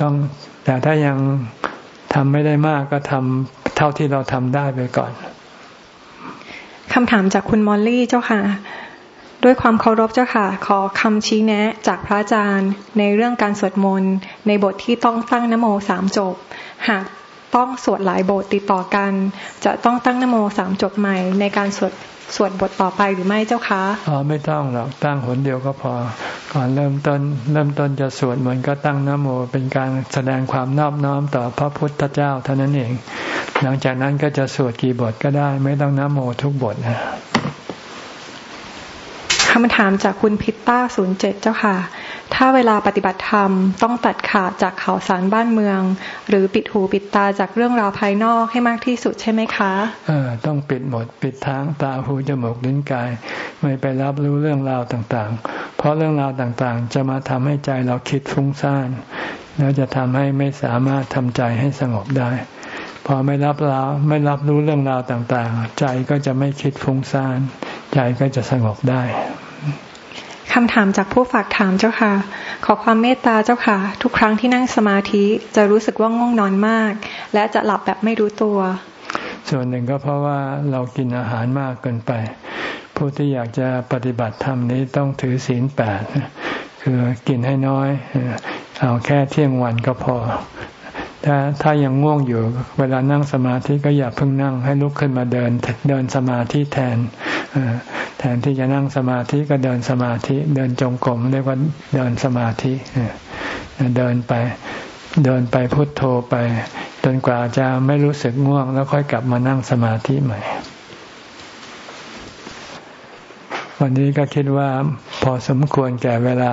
Speaker 1: ต้องแต่ถ้ายังทำไม่ได้มากก็ทำเท่าที่เราทำได้ไปก่อน
Speaker 2: คำถามจากคุณมอลลี่เจ้าค่ะ ด้วยความเคารพเจ้าค่ะ ขอคำชี้แนะจากพระอาจารย์ในเรื่องการสวดมนต์ในบทที่ต้องตั้งนโมสามจบ หากต้องสวดหลายบทติดต่อกัน จะต้องตั้งนโมสามจบใหม่ในการสวด สวดบทต่อไปหรือไม่เจ้าคะ
Speaker 1: อ๋อไม่ต้องหรอกตั้งหนเดียวก็พอ ก่อนเริ่มต้น เริ่มต้นจะสวดมันก็ตั้งนโมเป็นการแสดงความนอบน้อมต่อพระพุทธเจ้าเท่านั้นเอง หลังจากนั้นก็จะสวดกี่บทก็ได้ ไม่ต้องนโมทุกบทนะ
Speaker 2: คำถามจากคุณพิตต้าศูนย์เจ็ดเจ้าค่ะ ถ้าเวลาปฏิบัติธรรมต้องตัดขาดจากข่าวสารบ้านเมือง หรือปิดหูปิดตาจากเรื่องราวภายนอกให้มากที่สุดใช่ไหมคะ
Speaker 1: เออต้องปิดหมดปิดทางตาหูจมูกลิ้นกาย ไม่ไปรับรู้เรื่องราวต่างๆ เพราะเรื่องราวต่างๆ จะมาทำให้ใจเราคิดฟุ้งซ่านแล้วจะทำให้ไม่สามารถทำใจให้สงบได้ พอไม่รับราวไม่รับรู้เรื่องราวต่างๆ ใจก็จะไม่คิดฟุ้งซ่านใจก็จะสงบได้
Speaker 2: คำถามจากผู้ฝากถามเจ้าค่ะ ขอความเมตตาเจ้าค่ะ ทุกครั้งที่นั่งสมาธิจะรู้สึกว่าง่วงนอนมาก และจะหลับแบบไม่รู้ตัว
Speaker 1: ส่วนหนึ่งก็เพราะว่าเรากินอาหารมากเกินไป ผู้ที่อยากจะปฏิบัติธรรมนี้ต้องถือศีลแปดคือกินให้น้อย เอาแค่เที่ยงวันก็พอ ถ้าถ้ายังง่วงอยู่ เวลานั่งสมาธิก็อย่าเพิ่งนั่งให้ลุกขึ้นมาเดินเดินสมาธิแทนแทนที่จะนั่งสมาธิก็เดินสมาธิ เดินจงกรมเรียกว่าเดินสมาธิเดินไปเดินไปพุทโธไปจนกว่าจะไม่รู้สึกง่วง แล้วค่อยกลับมานั่งสมาธิใหม่ วันนี้ก็คิดว่าพอสมควรแก่เวลา